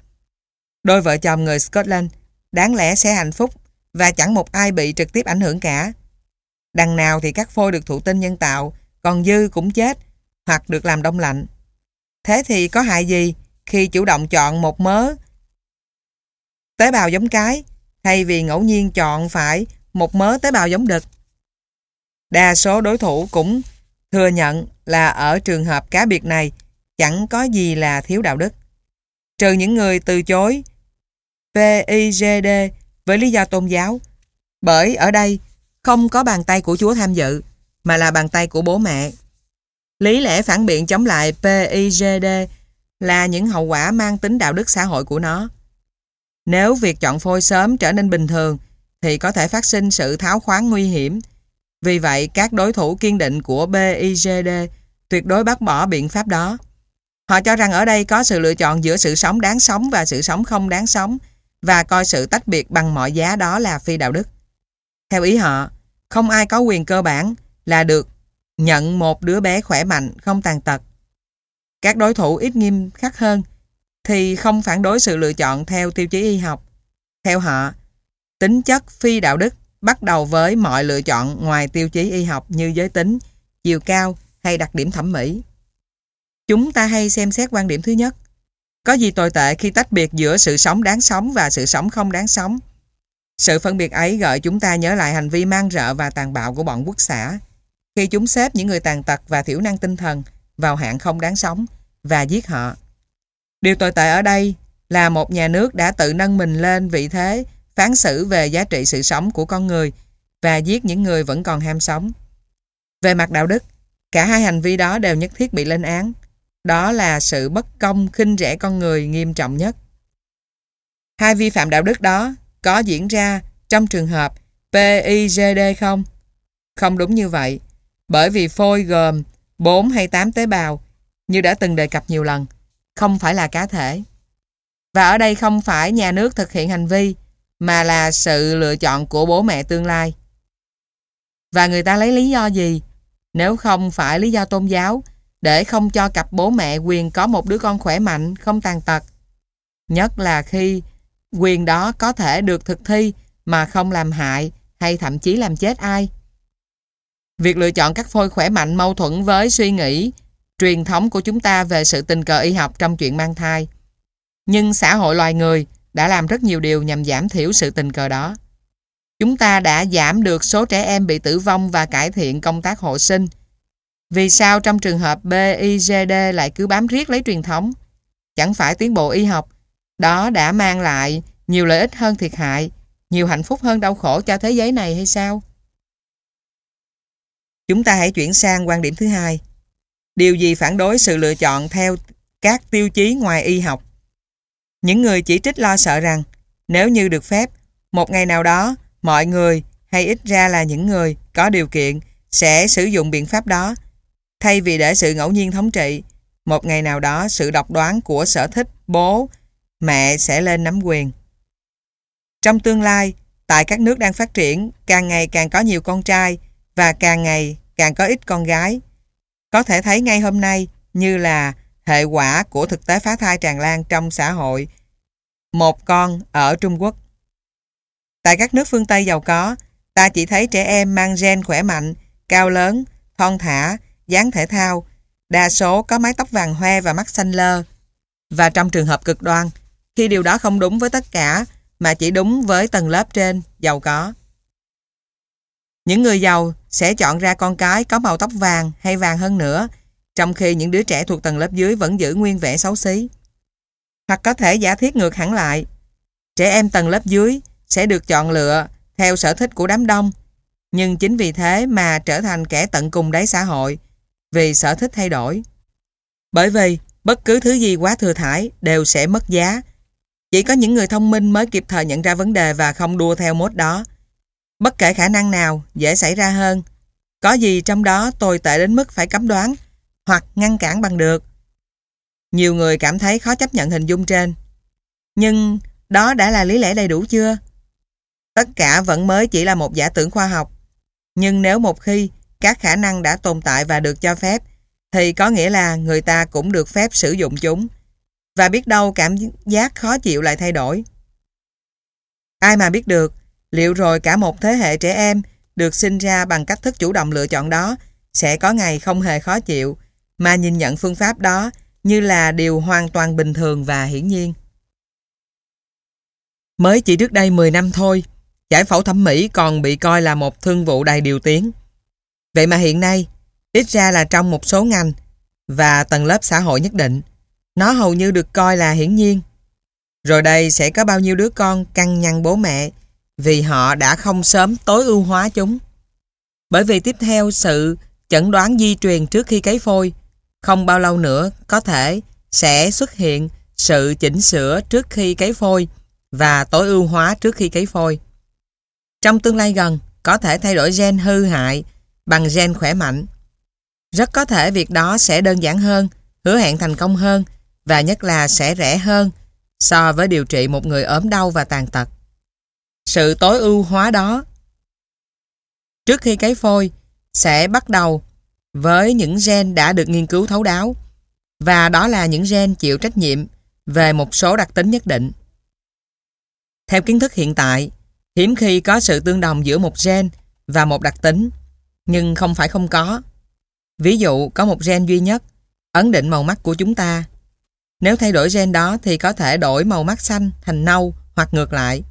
Speaker 1: Đôi vợ chồng người Scotland đáng lẽ sẽ hạnh phúc và chẳng một ai bị trực tiếp ảnh hưởng cả. Đằng nào thì các phôi được thụ tinh nhân tạo, còn dư cũng chết hoặc được làm đông lạnh. Thế thì có hại gì khi chủ động chọn một mớ tế bào giống cái thay vì ngẫu nhiên chọn phải một mớ tế bào giống đực? Đa số đối thủ cũng thừa nhận là ở trường hợp cá biệt này chẳng có gì là thiếu đạo đức. Trừ những người từ chối PIGD với lý do tôn giáo. Bởi ở đây không có bàn tay của Chúa tham dự, mà là bàn tay của bố mẹ. Lý lẽ phản biện chống lại PIGD là những hậu quả mang tính đạo đức xã hội của nó. Nếu việc chọn phôi sớm trở nên bình thường, thì có thể phát sinh sự tháo khoáng nguy hiểm. Vì vậy, các đối thủ kiên định của BIGD tuyệt đối bác bỏ biện pháp đó. Họ cho rằng ở đây có sự lựa chọn giữa sự sống đáng sống và sự sống không đáng sống và coi sự tách biệt bằng mọi giá đó là phi đạo đức. Theo ý họ, không ai có quyền cơ bản là được nhận một đứa bé khỏe mạnh, không tàn tật. Các đối thủ ít nghiêm khắc hơn thì không phản đối sự lựa chọn theo tiêu chí y học. Theo họ, tính chất phi đạo đức bắt đầu với mọi lựa chọn ngoài tiêu chí y học như giới tính, chiều cao hay đặc điểm thẩm mỹ. Chúng ta hay xem xét quan điểm thứ nhất. Có gì tồi tệ khi tách biệt giữa sự sống đáng sống và sự sống không đáng sống? Sự phân biệt ấy gợi chúng ta nhớ lại hành vi mang rợ và tàn bạo của bọn quốc xã khi chúng xếp những người tàn tật và thiểu năng tinh thần vào hạng không đáng sống và giết họ. Điều tồi tệ ở đây là một nhà nước đã tự nâng mình lên vị thế phán xử về giá trị sự sống của con người và giết những người vẫn còn ham sống. Về mặt đạo đức, cả hai hành vi đó đều nhất thiết bị lên án. Đó là sự bất công khinh rẻ con người nghiêm trọng nhất. Hai vi phạm đạo đức đó có diễn ra trong trường hợp PIGD không? Không đúng như vậy, bởi vì phôi gồm 4 hay 8 tế bào, như đã từng đề cập nhiều lần, không phải là cá thể. Và ở đây không phải nhà nước thực hiện hành vi, mà là sự lựa chọn của bố mẹ tương lai. Và người ta lấy lý do gì? Nếu không phải lý do tôn giáo, để không cho cặp bố mẹ quyền có một đứa con khỏe mạnh, không tàn tật. Nhất là khi quyền đó có thể được thực thi mà không làm hại hay thậm chí làm chết ai. Việc lựa chọn các phôi khỏe mạnh mâu thuẫn với suy nghĩ truyền thống của chúng ta về sự tình cờ y học trong chuyện mang thai. Nhưng xã hội loài người đã làm rất nhiều điều nhằm giảm thiểu sự tình cờ đó. Chúng ta đã giảm được số trẻ em bị tử vong và cải thiện công tác hộ sinh. Vì sao trong trường hợp BIGD lại cứ bám riết lấy truyền thống? Chẳng phải tiến bộ y học, đó đã mang lại nhiều lợi ích hơn thiệt hại, nhiều hạnh phúc hơn đau khổ cho thế giới này hay sao? Chúng ta hãy chuyển sang quan điểm thứ hai. Điều gì phản đối sự lựa chọn theo các tiêu chí ngoài y học? Những người chỉ trích lo sợ rằng nếu như được phép, một ngày nào đó mọi người hay ít ra là những người có điều kiện sẽ sử dụng biện pháp đó thay vì để sự ngẫu nhiên thống trị. Một ngày nào đó sự độc đoán của sở thích bố, mẹ sẽ lên nắm quyền. Trong tương lai, tại các nước đang phát triển, càng ngày càng có nhiều con trai và càng ngày càng có ít con gái. Có thể thấy ngay hôm nay như là hệ quả của thực tế phá thai tràn lan trong xã hội. Một con ở Trung Quốc. Tại các nước phương Tây giàu có, ta chỉ thấy trẻ em mang gen khỏe mạnh, cao lớn, thon thả, dáng thể thao, đa số có mái tóc vàng hoe và mắt xanh lơ. Và trong trường hợp cực đoan, khi điều đó không đúng với tất cả, mà chỉ đúng với tầng lớp trên, giàu có. Những người giàu sẽ chọn ra con cái có màu tóc vàng hay vàng hơn nữa, trong khi những đứa trẻ thuộc tầng lớp dưới vẫn giữ nguyên vẻ xấu xí. Hoặc có thể giả thiết ngược hẳn lại. Trẻ em tầng lớp dưới sẽ được chọn lựa theo sở thích của đám đông, nhưng chính vì thế mà trở thành kẻ tận cùng đáy xã hội, vì sở thích thay đổi. Bởi vì bất cứ thứ gì quá thừa thải đều sẽ mất giá. Chỉ có những người thông minh mới kịp thời nhận ra vấn đề và không đua theo mốt đó. Bất kể khả năng nào dễ xảy ra hơn. Có gì trong đó tồi tệ đến mức phải cấm đoán hoặc ngăn cản bằng được. nhiều người cảm thấy khó chấp nhận hình dung trên. Nhưng đó đã là lý lẽ đầy đủ chưa? Tất cả vẫn mới chỉ là một giả tưởng khoa học. Nhưng nếu một khi các khả năng đã tồn tại và được cho phép, thì có nghĩa là người ta cũng được phép sử dụng chúng. Và biết đâu cảm giác khó chịu lại thay đổi. Ai mà biết được, liệu rồi cả một thế hệ trẻ em được sinh ra bằng cách thức chủ động lựa chọn đó sẽ có ngày không hề khó chịu, mà nhìn nhận phương pháp đó như là điều hoàn toàn bình thường và hiển nhiên. Mới chỉ trước đây 10 năm thôi, giải phẫu thẩm mỹ còn bị coi là một thương vụ đầy điều tiếng. Vậy mà hiện nay, ít ra là trong một số ngành và tầng lớp xã hội nhất định, nó hầu như được coi là hiển nhiên. Rồi đây sẽ có bao nhiêu đứa con căng nhăn bố mẹ vì họ đã không sớm tối ưu hóa chúng. Bởi vì tiếp theo sự chẩn đoán di truyền trước khi cấy phôi, không bao lâu nữa có thể sẽ xuất hiện sự chỉnh sửa trước khi cấy phôi và tối ưu hóa trước khi cấy phôi. Trong tương lai gần, có thể thay đổi gen hư hại bằng gen khỏe mạnh. Rất có thể việc đó sẽ đơn giản hơn, hứa hẹn thành công hơn và nhất là sẽ rẻ hơn so với điều trị một người ốm đau và tàn tật. Sự tối ưu hóa đó trước khi cấy phôi sẽ bắt đầu với những gen đã được nghiên cứu thấu đáo và đó là những gen chịu trách nhiệm về một số đặc tính nhất định. Theo kiến thức hiện tại, hiếm khi có sự tương đồng giữa một gen và một đặc tính, nhưng không phải không có. Ví dụ có một gen duy nhất, ấn định màu mắt của chúng ta. Nếu thay đổi gen đó thì có thể đổi màu mắt xanh thành nâu hoặc ngược lại.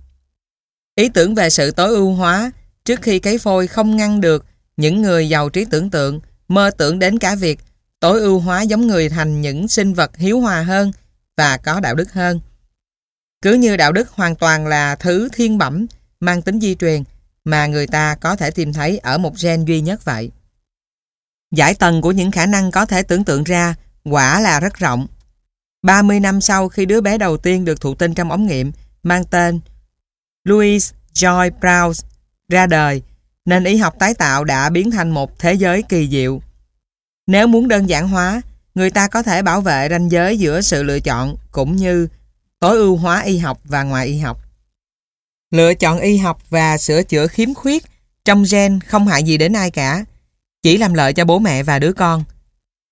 Speaker 1: Ý tưởng về sự tối ưu hóa, trước khi cấy phôi không ngăn được những người giàu trí tưởng tượng, mơ tưởng đến cả việc tối ưu hóa giống người thành những sinh vật hiếu hòa hơn và có đạo đức hơn. Cứ như đạo đức hoàn toàn là thứ thiên bẩm mang tính di truyền mà người ta có thể tìm thấy ở một gen duy nhất vậy. Giải tầng của những khả năng có thể tưởng tượng ra quả là rất rộng. 30 năm sau khi đứa bé đầu tiên được thụ tinh trong ống nghiệm mang tên Louis Joy Brown ra đời nên y học tái tạo đã biến thành một thế giới kỳ diệu. Nếu muốn đơn giản hóa, người ta có thể bảo vệ ranh giới giữa sự lựa chọn cũng như tối ưu hóa y học và ngoài y học. Lựa chọn y học và sửa chữa khiếm khuyết trong gen không hại gì đến ai cả, chỉ làm lợi cho bố mẹ và đứa con.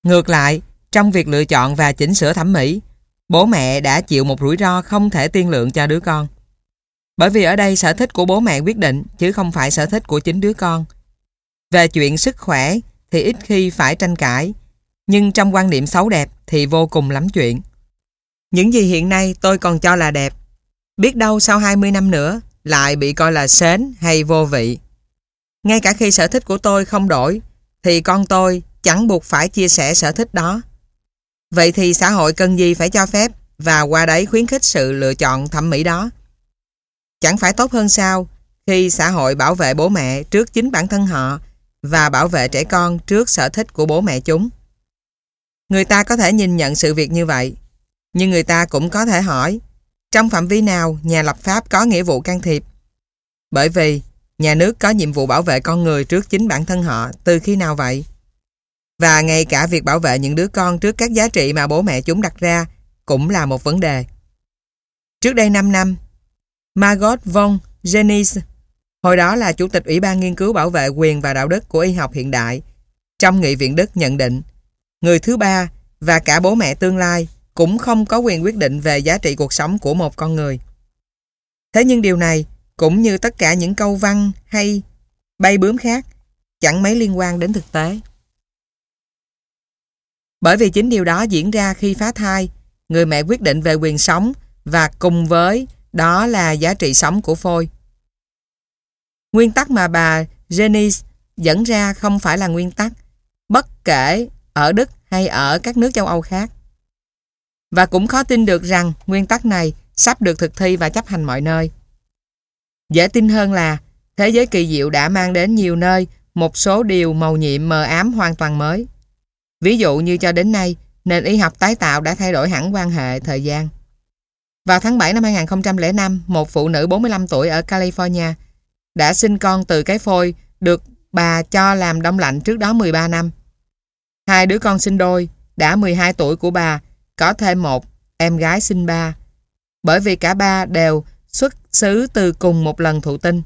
Speaker 1: Ngược lại, trong việc lựa chọn và chỉnh sửa thẩm mỹ, bố mẹ đã chịu một rủi ro không thể tiên lượng cho đứa con. Bởi vì ở đây sở thích của bố mẹ quyết định chứ không phải sở thích của chính đứa con. Về chuyện sức khỏe thì ít khi phải tranh cãi, nhưng trong quan niệm xấu đẹp thì vô cùng lắm chuyện. Những gì hiện nay tôi còn cho là đẹp, biết đâu sau 20 năm nữa lại bị coi là sến hay vô vị. Ngay cả khi sở thích của tôi không đổi, thì con tôi chẳng buộc phải chia sẻ sở thích đó. Vậy thì xã hội cần gì phải cho phép và qua đấy khuyến khích sự lựa chọn thẩm mỹ đó. Chẳng phải tốt hơn sao khi xã hội bảo vệ bố mẹ trước chính bản thân họ và bảo vệ trẻ con trước sở thích của bố mẹ chúng. Người ta có thể nhìn nhận sự việc như vậy, nhưng người ta cũng có thể hỏi trong phạm vi nào nhà lập pháp có nghĩa vụ can thiệp. Bởi vì nhà nước có nhiệm vụ bảo vệ con người trước chính bản thân họ từ khi nào vậy? Và ngay cả việc bảo vệ những đứa con trước các giá trị mà bố mẹ chúng đặt ra cũng là một vấn đề. Trước đây 5 năm, Margot von Genis, hồi đó là Chủ tịch Ủy ban Nghiên cứu Bảo vệ quyền và đạo đức của y học hiện đại, trong Nghị viện Đức nhận định, người thứ ba và cả bố mẹ tương lai cũng không có quyền quyết định về giá trị cuộc sống của một con người. Thế nhưng điều này, cũng như tất cả những câu văn hay bay bướm khác, chẳng mấy liên quan đến thực tế. Bởi vì chính điều đó diễn ra khi phá thai, người mẹ quyết định về quyền sống và cùng với đó là giá trị sống của phôi. Nguyên tắc mà bà Jennings dẫn ra không phải là nguyên tắc, bất kể ở Đức hay ở các nước châu Âu khác. Và cũng khó tin được rằng nguyên tắc này sắp được thực thi và chấp hành mọi nơi. Dễ tin hơn là thế giới kỳ diệu đã mang đến nhiều nơi một số điều màu nhiệm mờ ám hoàn toàn mới. Ví dụ như cho đến nay, nền y học tái tạo đã thay đổi hẳn quan hệ thời gian. Vào tháng 7 năm 2005, một phụ nữ 45 tuổi ở California đã sinh con từ cái phôi được bà cho làm đông lạnh trước đó 13 năm. Hai đứa con sinh đôi, đã 12 tuổi của bà, có thêm một em gái sinh ba. Bởi vì cả ba đều xuất xứ từ cùng một lần thụ tinh.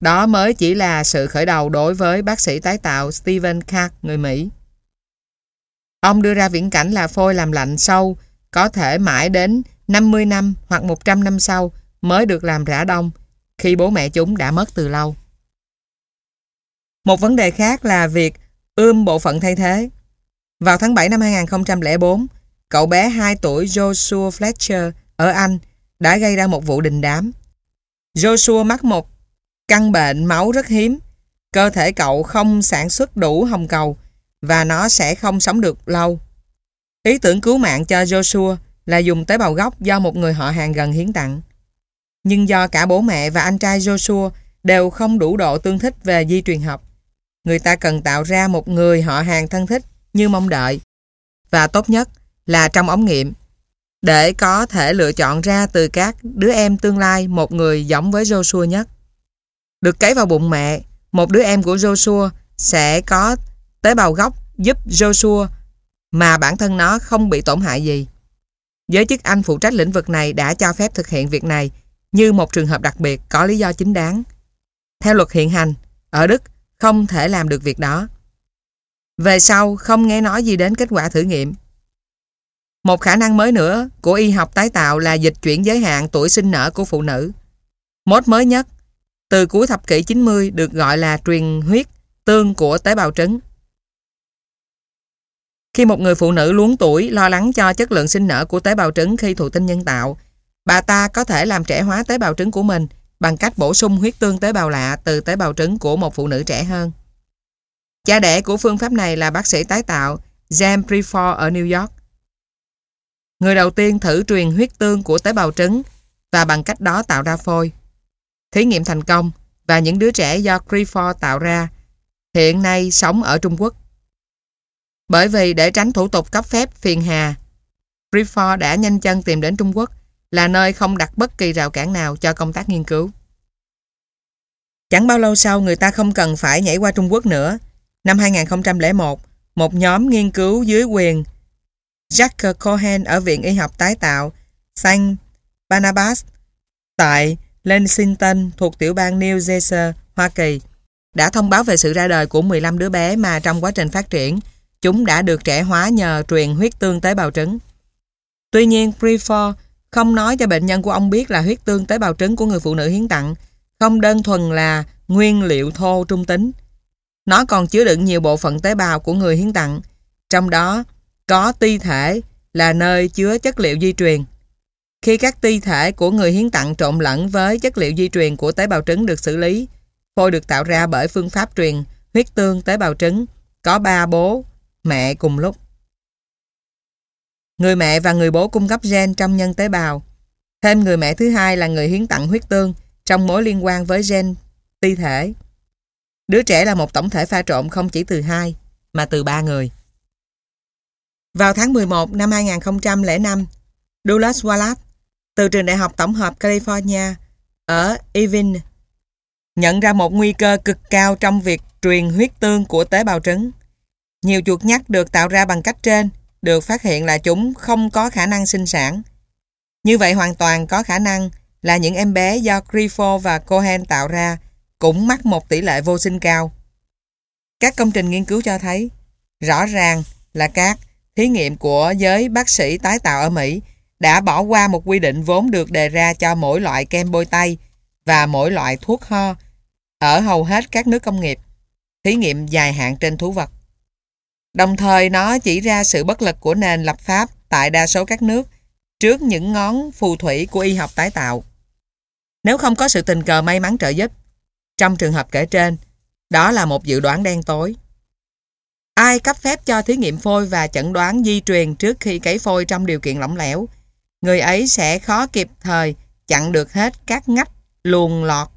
Speaker 1: Đó mới chỉ là sự khởi đầu đối với bác sĩ tái tạo Stephen Clark, người Mỹ. Ông đưa ra viễn cảnh là phôi làm lạnh sâu, có thể mãi đến 50 năm hoặc 100 năm sau mới được làm rã đông, khi bố mẹ chúng đã mất từ lâu. Một vấn đề khác là việc ươm bộ phận thay thế. Vào tháng 7 năm 2004, cậu bé 2 tuổi Joshua Fletcher ở Anh đã gây ra một vụ đình đám. Joshua mắc một căn bệnh máu rất hiếm. Cơ thể cậu không sản xuất đủ hồng cầu và nó sẽ không sống được lâu. Ý tưởng cứu mạng cho Joshua là dùng tế bào gốc do một người họ hàng gần hiến tặng. Nhưng do cả bố mẹ và anh trai Joshua đều không đủ độ tương thích về di truyền học, người ta cần tạo ra một người họ hàng thân thích như mong đợi. Và tốt nhất là trong ống nghiệm, để có thể lựa chọn ra từ các đứa em tương lai một người giống với Joshua nhất. Được cấy vào bụng mẹ, một đứa em của Joshua sẽ có tế bào gốc giúp Joshua mà bản thân nó không bị tổn hại gì. Giới chức Anh phụ trách lĩnh vực này đã cho phép thực hiện việc này như một trường hợp đặc biệt có lý do chính đáng. Theo luật hiện hành, ở Đức không thể làm được việc đó. Về sau không nghe nói gì đến kết quả thử nghiệm. Một khả năng mới nữa của y học tái tạo là dịch chuyển giới hạn tuổi sinh nở của phụ nữ. Mốt mới nhất, từ cuối thập kỷ 90 được gọi là truyền huyết tương của tế bào trứng. Khi một người phụ nữ luống tuổi lo lắng cho chất lượng sinh nở của tế bào trứng khi thụ tinh nhân tạo, bà ta có thể làm trẻ hóa tế bào trứng của mình bằng cách bổ sung huyết tương tế bào lạ từ tế bào trứng của một phụ nữ trẻ hơn. Cha đẻ của phương pháp này là bác sĩ tái tạo James Prefor ở New York. Người đầu tiên thử truyền huyết tương của tế bào trứng và bằng cách đó tạo ra phôi. Thí nghiệm thành công và những đứa trẻ do Prefor tạo ra hiện nay sống ở Trung Quốc. Bởi vì để tránh thủ tục cấp phép phiền hà, Prefor đã nhanh chân tìm đến Trung Quốc là nơi không đặt bất kỳ rào cản nào cho công tác nghiên cứu. Chẳng bao lâu sau người ta không cần phải nhảy qua Trung Quốc nữa. Năm 2001, một nhóm nghiên cứu dưới quyền Jack Cohen ở Viện Y học tái tạo San Barnabas tại Lexington thuộc tiểu bang New Jersey, Hoa Kỳ đã thông báo về sự ra đời của 15 đứa bé mà trong quá trình phát triển chúng đã được trẻ hóa nhờ truyền huyết tương tế bào trứng. Tuy nhiên, Prefor không nói cho bệnh nhân của ông biết là huyết tương tế bào trứng của người phụ nữ hiến tặng không đơn thuần là nguyên liệu thô trung tính. Nó còn chứa đựng nhiều bộ phận tế bào của người hiến tặng, trong đó có ti thể là nơi chứa chất liệu di truyền. Khi các ti thể của người hiến tặng trộn lẫn với chất liệu di truyền của tế bào trứng được xử lý, phôi được tạo ra bởi phương pháp truyền huyết tương tế bào trứng có ba bố, mẹ cùng lúc. Người mẹ và người bố cung cấp gen trong nhân tế bào. Thêm người mẹ thứ hai là người hiến tặng huyết tương trong mối liên quan với gen ti thể. Đứa trẻ là một tổng thể pha trộn không chỉ từ hai mà từ ba người. Vào tháng 11 năm 2005, Douglas Wallace từ trường đại học tổng hợp California ở Irvine nhận ra một nguy cơ cực cao trong việc truyền huyết tương của tế bào trứng. Nhiều chuột nhắt được tạo ra bằng cách trên được phát hiện là chúng không có khả năng sinh sản. Như vậy hoàn toàn có khả năng là những em bé do Grifo và Cohen tạo ra cũng mắc một tỷ lệ vô sinh cao. Các công trình nghiên cứu cho thấy rõ ràng là các thí nghiệm của giới bác sĩ tái tạo ở Mỹ đã bỏ qua một quy định vốn được đề ra cho mỗi loại kem bôi tay và mỗi loại thuốc ho ở hầu hết các nước công nghiệp, thí nghiệm dài hạn trên thú vật. Đồng thời nó chỉ ra sự bất lực của nền lập pháp tại đa số các nước trước những ngón phù thủy của y học tái tạo. Nếu không có sự tình cờ may mắn trợ giúp, trong trường hợp kể trên, đó là một dự đoán đen tối. Ai cấp phép cho thí nghiệm phôi và chẩn đoán di truyền trước khi cấy phôi trong điều kiện lỏng lẻo, người ấy sẽ khó kịp thời chặn được hết các ngách luồn lọt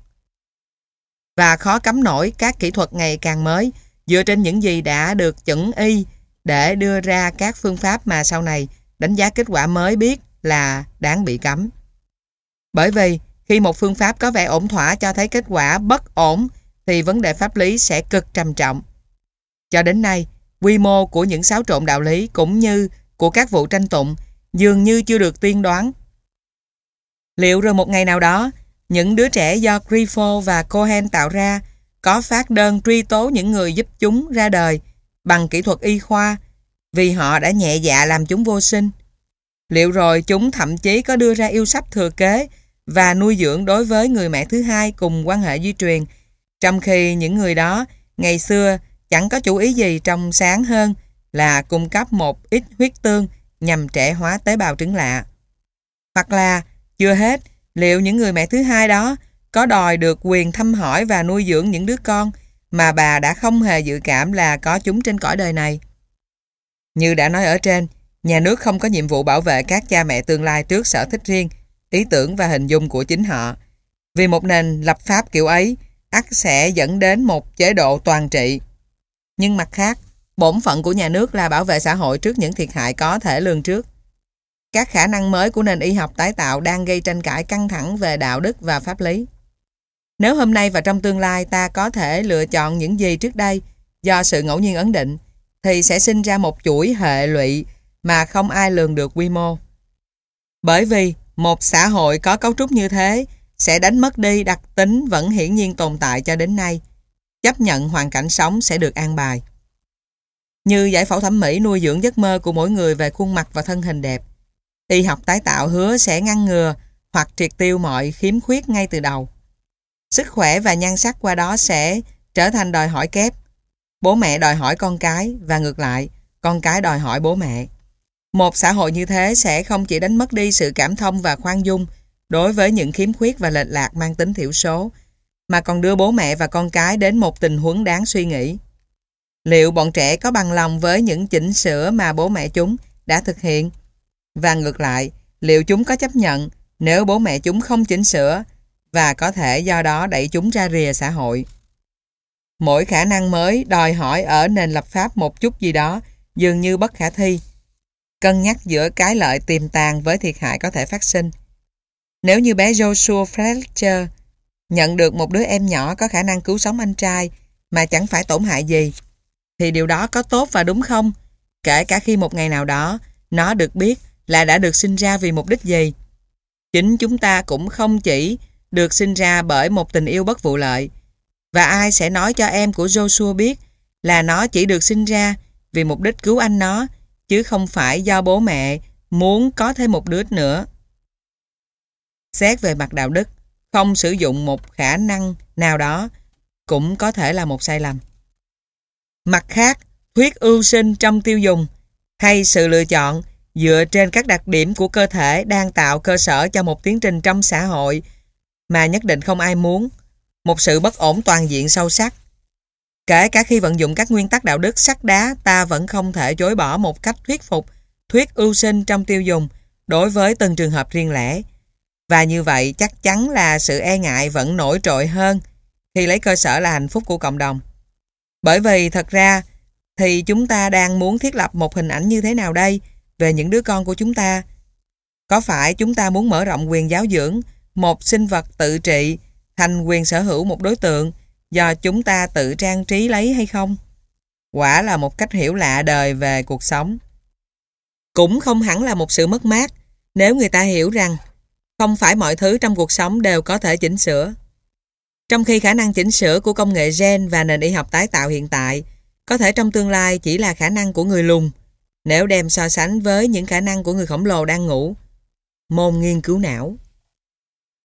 Speaker 1: và khó cấm nổi các kỹ thuật ngày càng mới dựa trên những gì đã được chuẩn y để đưa ra các phương pháp mà sau này đánh giá kết quả mới biết là đáng bị cấm. Bởi vì khi một phương pháp có vẻ ổn thỏa cho thấy kết quả bất ổn thì vấn đề pháp lý sẽ cực trầm trọng. Cho đến nay, quy mô của những xáo trộn đạo lý cũng như của các vụ tranh tụng dường như chưa được tiên đoán. Liệu rồi một ngày nào đó, những đứa trẻ do Grifo và Cohen tạo ra có phát đơn truy tố những người giúp chúng ra đời bằng kỹ thuật y khoa vì họ đã nhẹ dạ làm chúng vô sinh. Liệu rồi chúng thậm chí có đưa ra yêu sách thừa kế và nuôi dưỡng đối với người mẹ thứ hai cùng quan hệ di truyền, trong khi những người đó ngày xưa chẳng có chủ ý gì trong sáng hơn là cung cấp một ít huyết tương nhằm trẻ hóa tế bào trứng lạ. Hoặc là, chưa hết, liệu những người mẹ thứ hai đó có đòi được quyền thăm hỏi và nuôi dưỡng những đứa con mà bà đã không hề dự cảm là có chúng trên cõi đời này. Như đã nói ở trên, nhà nước không có nhiệm vụ bảo vệ các cha mẹ tương lai trước sở thích riêng, ý tưởng và hình dung của chính họ. Vì một nền lập pháp kiểu ấy, ắt sẽ dẫn đến một chế độ toàn trị. Nhưng mặt khác, bổn phận của nhà nước là bảo vệ xã hội trước những thiệt hại có thể lường trước. Các khả năng mới của nền y học tái tạo đang gây tranh cãi căng thẳng về đạo đức và pháp lý. Nếu hôm nay và trong tương lai ta có thể lựa chọn những gì trước đây do sự ngẫu nhiên ấn định, thì sẽ sinh ra một chuỗi hệ lụy mà không ai lường được quy mô. Bởi vì một xã hội có cấu trúc như thế sẽ đánh mất đi đặc tính vẫn hiển nhiên tồn tại cho đến nay. Chấp nhận hoàn cảnh sống sẽ được an bài. Như giải phẫu thẩm mỹ nuôi dưỡng giấc mơ của mỗi người về khuôn mặt và thân hình đẹp. Y học tái tạo hứa sẽ ngăn ngừa hoặc triệt tiêu mọi khiếm khuyết ngay từ đầu. Sức khỏe và nhan sắc qua đó sẽ trở thành đòi hỏi kép. Bố mẹ đòi hỏi con cái và ngược lại, con cái đòi hỏi bố mẹ. Một xã hội như thế sẽ không chỉ đánh mất đi sự cảm thông và khoan dung đối với những khiếm khuyết và lệch lạc mang tính thiểu số, mà còn đưa bố mẹ và con cái đến một tình huống đáng suy nghĩ. Liệu bọn trẻ có bằng lòng với những chỉnh sửa mà bố mẹ chúng đã thực hiện? Và ngược lại, liệu chúng có chấp nhận nếu bố mẹ chúng không chỉnh sửa và có thể do đó đẩy chúng ra rìa xã hội? Mỗi khả năng mới đòi hỏi ở nền lập pháp một chút gì đó dường như bất khả thi. Cân nhắc giữa cái lợi tiềm tàng với thiệt hại có thể phát sinh. Nếu như bé Joshua Fletcher nhận được một đứa em nhỏ có khả năng cứu sống anh trai mà chẳng phải tổn hại gì, thì điều đó có tốt và đúng không? Kể cả khi một ngày nào đó nó được biết là đã được sinh ra vì mục đích gì. Chính chúng ta cũng không chỉ được sinh ra bởi một tình yêu bất vụ lợi. Và ai sẽ nói cho em của Joshua biết là nó chỉ được sinh ra vì mục đích cứu anh nó, chứ không phải do bố mẹ muốn có thêm một đứa nữa. Xét về mặt đạo đức, không sử dụng một khả năng nào đó cũng có thể là một sai lầm. Mặt khác, thuyết ưu sinh trong tiêu dùng hay sự lựa chọn dựa trên các đặc điểm của cơ thể đang tạo cơ sở cho một tiến trình trong xã hội mà nhất định không ai muốn, một sự bất ổn toàn diện sâu sắc. Kể cả khi vận dụng các nguyên tắc đạo đức sắc đá, ta vẫn không thể chối bỏ một cách thuyết phục thuyết ưu sinh trong tiêu dùng đối với từng trường hợp riêng lẻ. Và như vậy chắc chắn là sự e ngại vẫn nổi trội hơn khi lấy cơ sở là hạnh phúc của cộng đồng. Bởi vì thật ra thì chúng ta đang muốn thiết lập một hình ảnh như thế nào đây về những đứa con của chúng ta? Có phải chúng ta muốn mở rộng quyền giáo dưỡng một sinh vật tự trị thành quyền sở hữu một đối tượng do chúng ta tự trang trí lấy hay không? Quả là một cách hiểu lạ đời về cuộc sống. Cũng không hẳn là một sự mất mát, nếu người ta hiểu rằng không phải mọi thứ trong cuộc sống đều có thể chỉnh sửa. Trong khi khả năng chỉnh sửa của công nghệ gen và nền y học tái tạo hiện tại có thể trong tương lai chỉ là khả năng của người lùn, nếu đem so sánh với những khả năng của người khổng lồ đang ngủ. Môn nghiên cứu não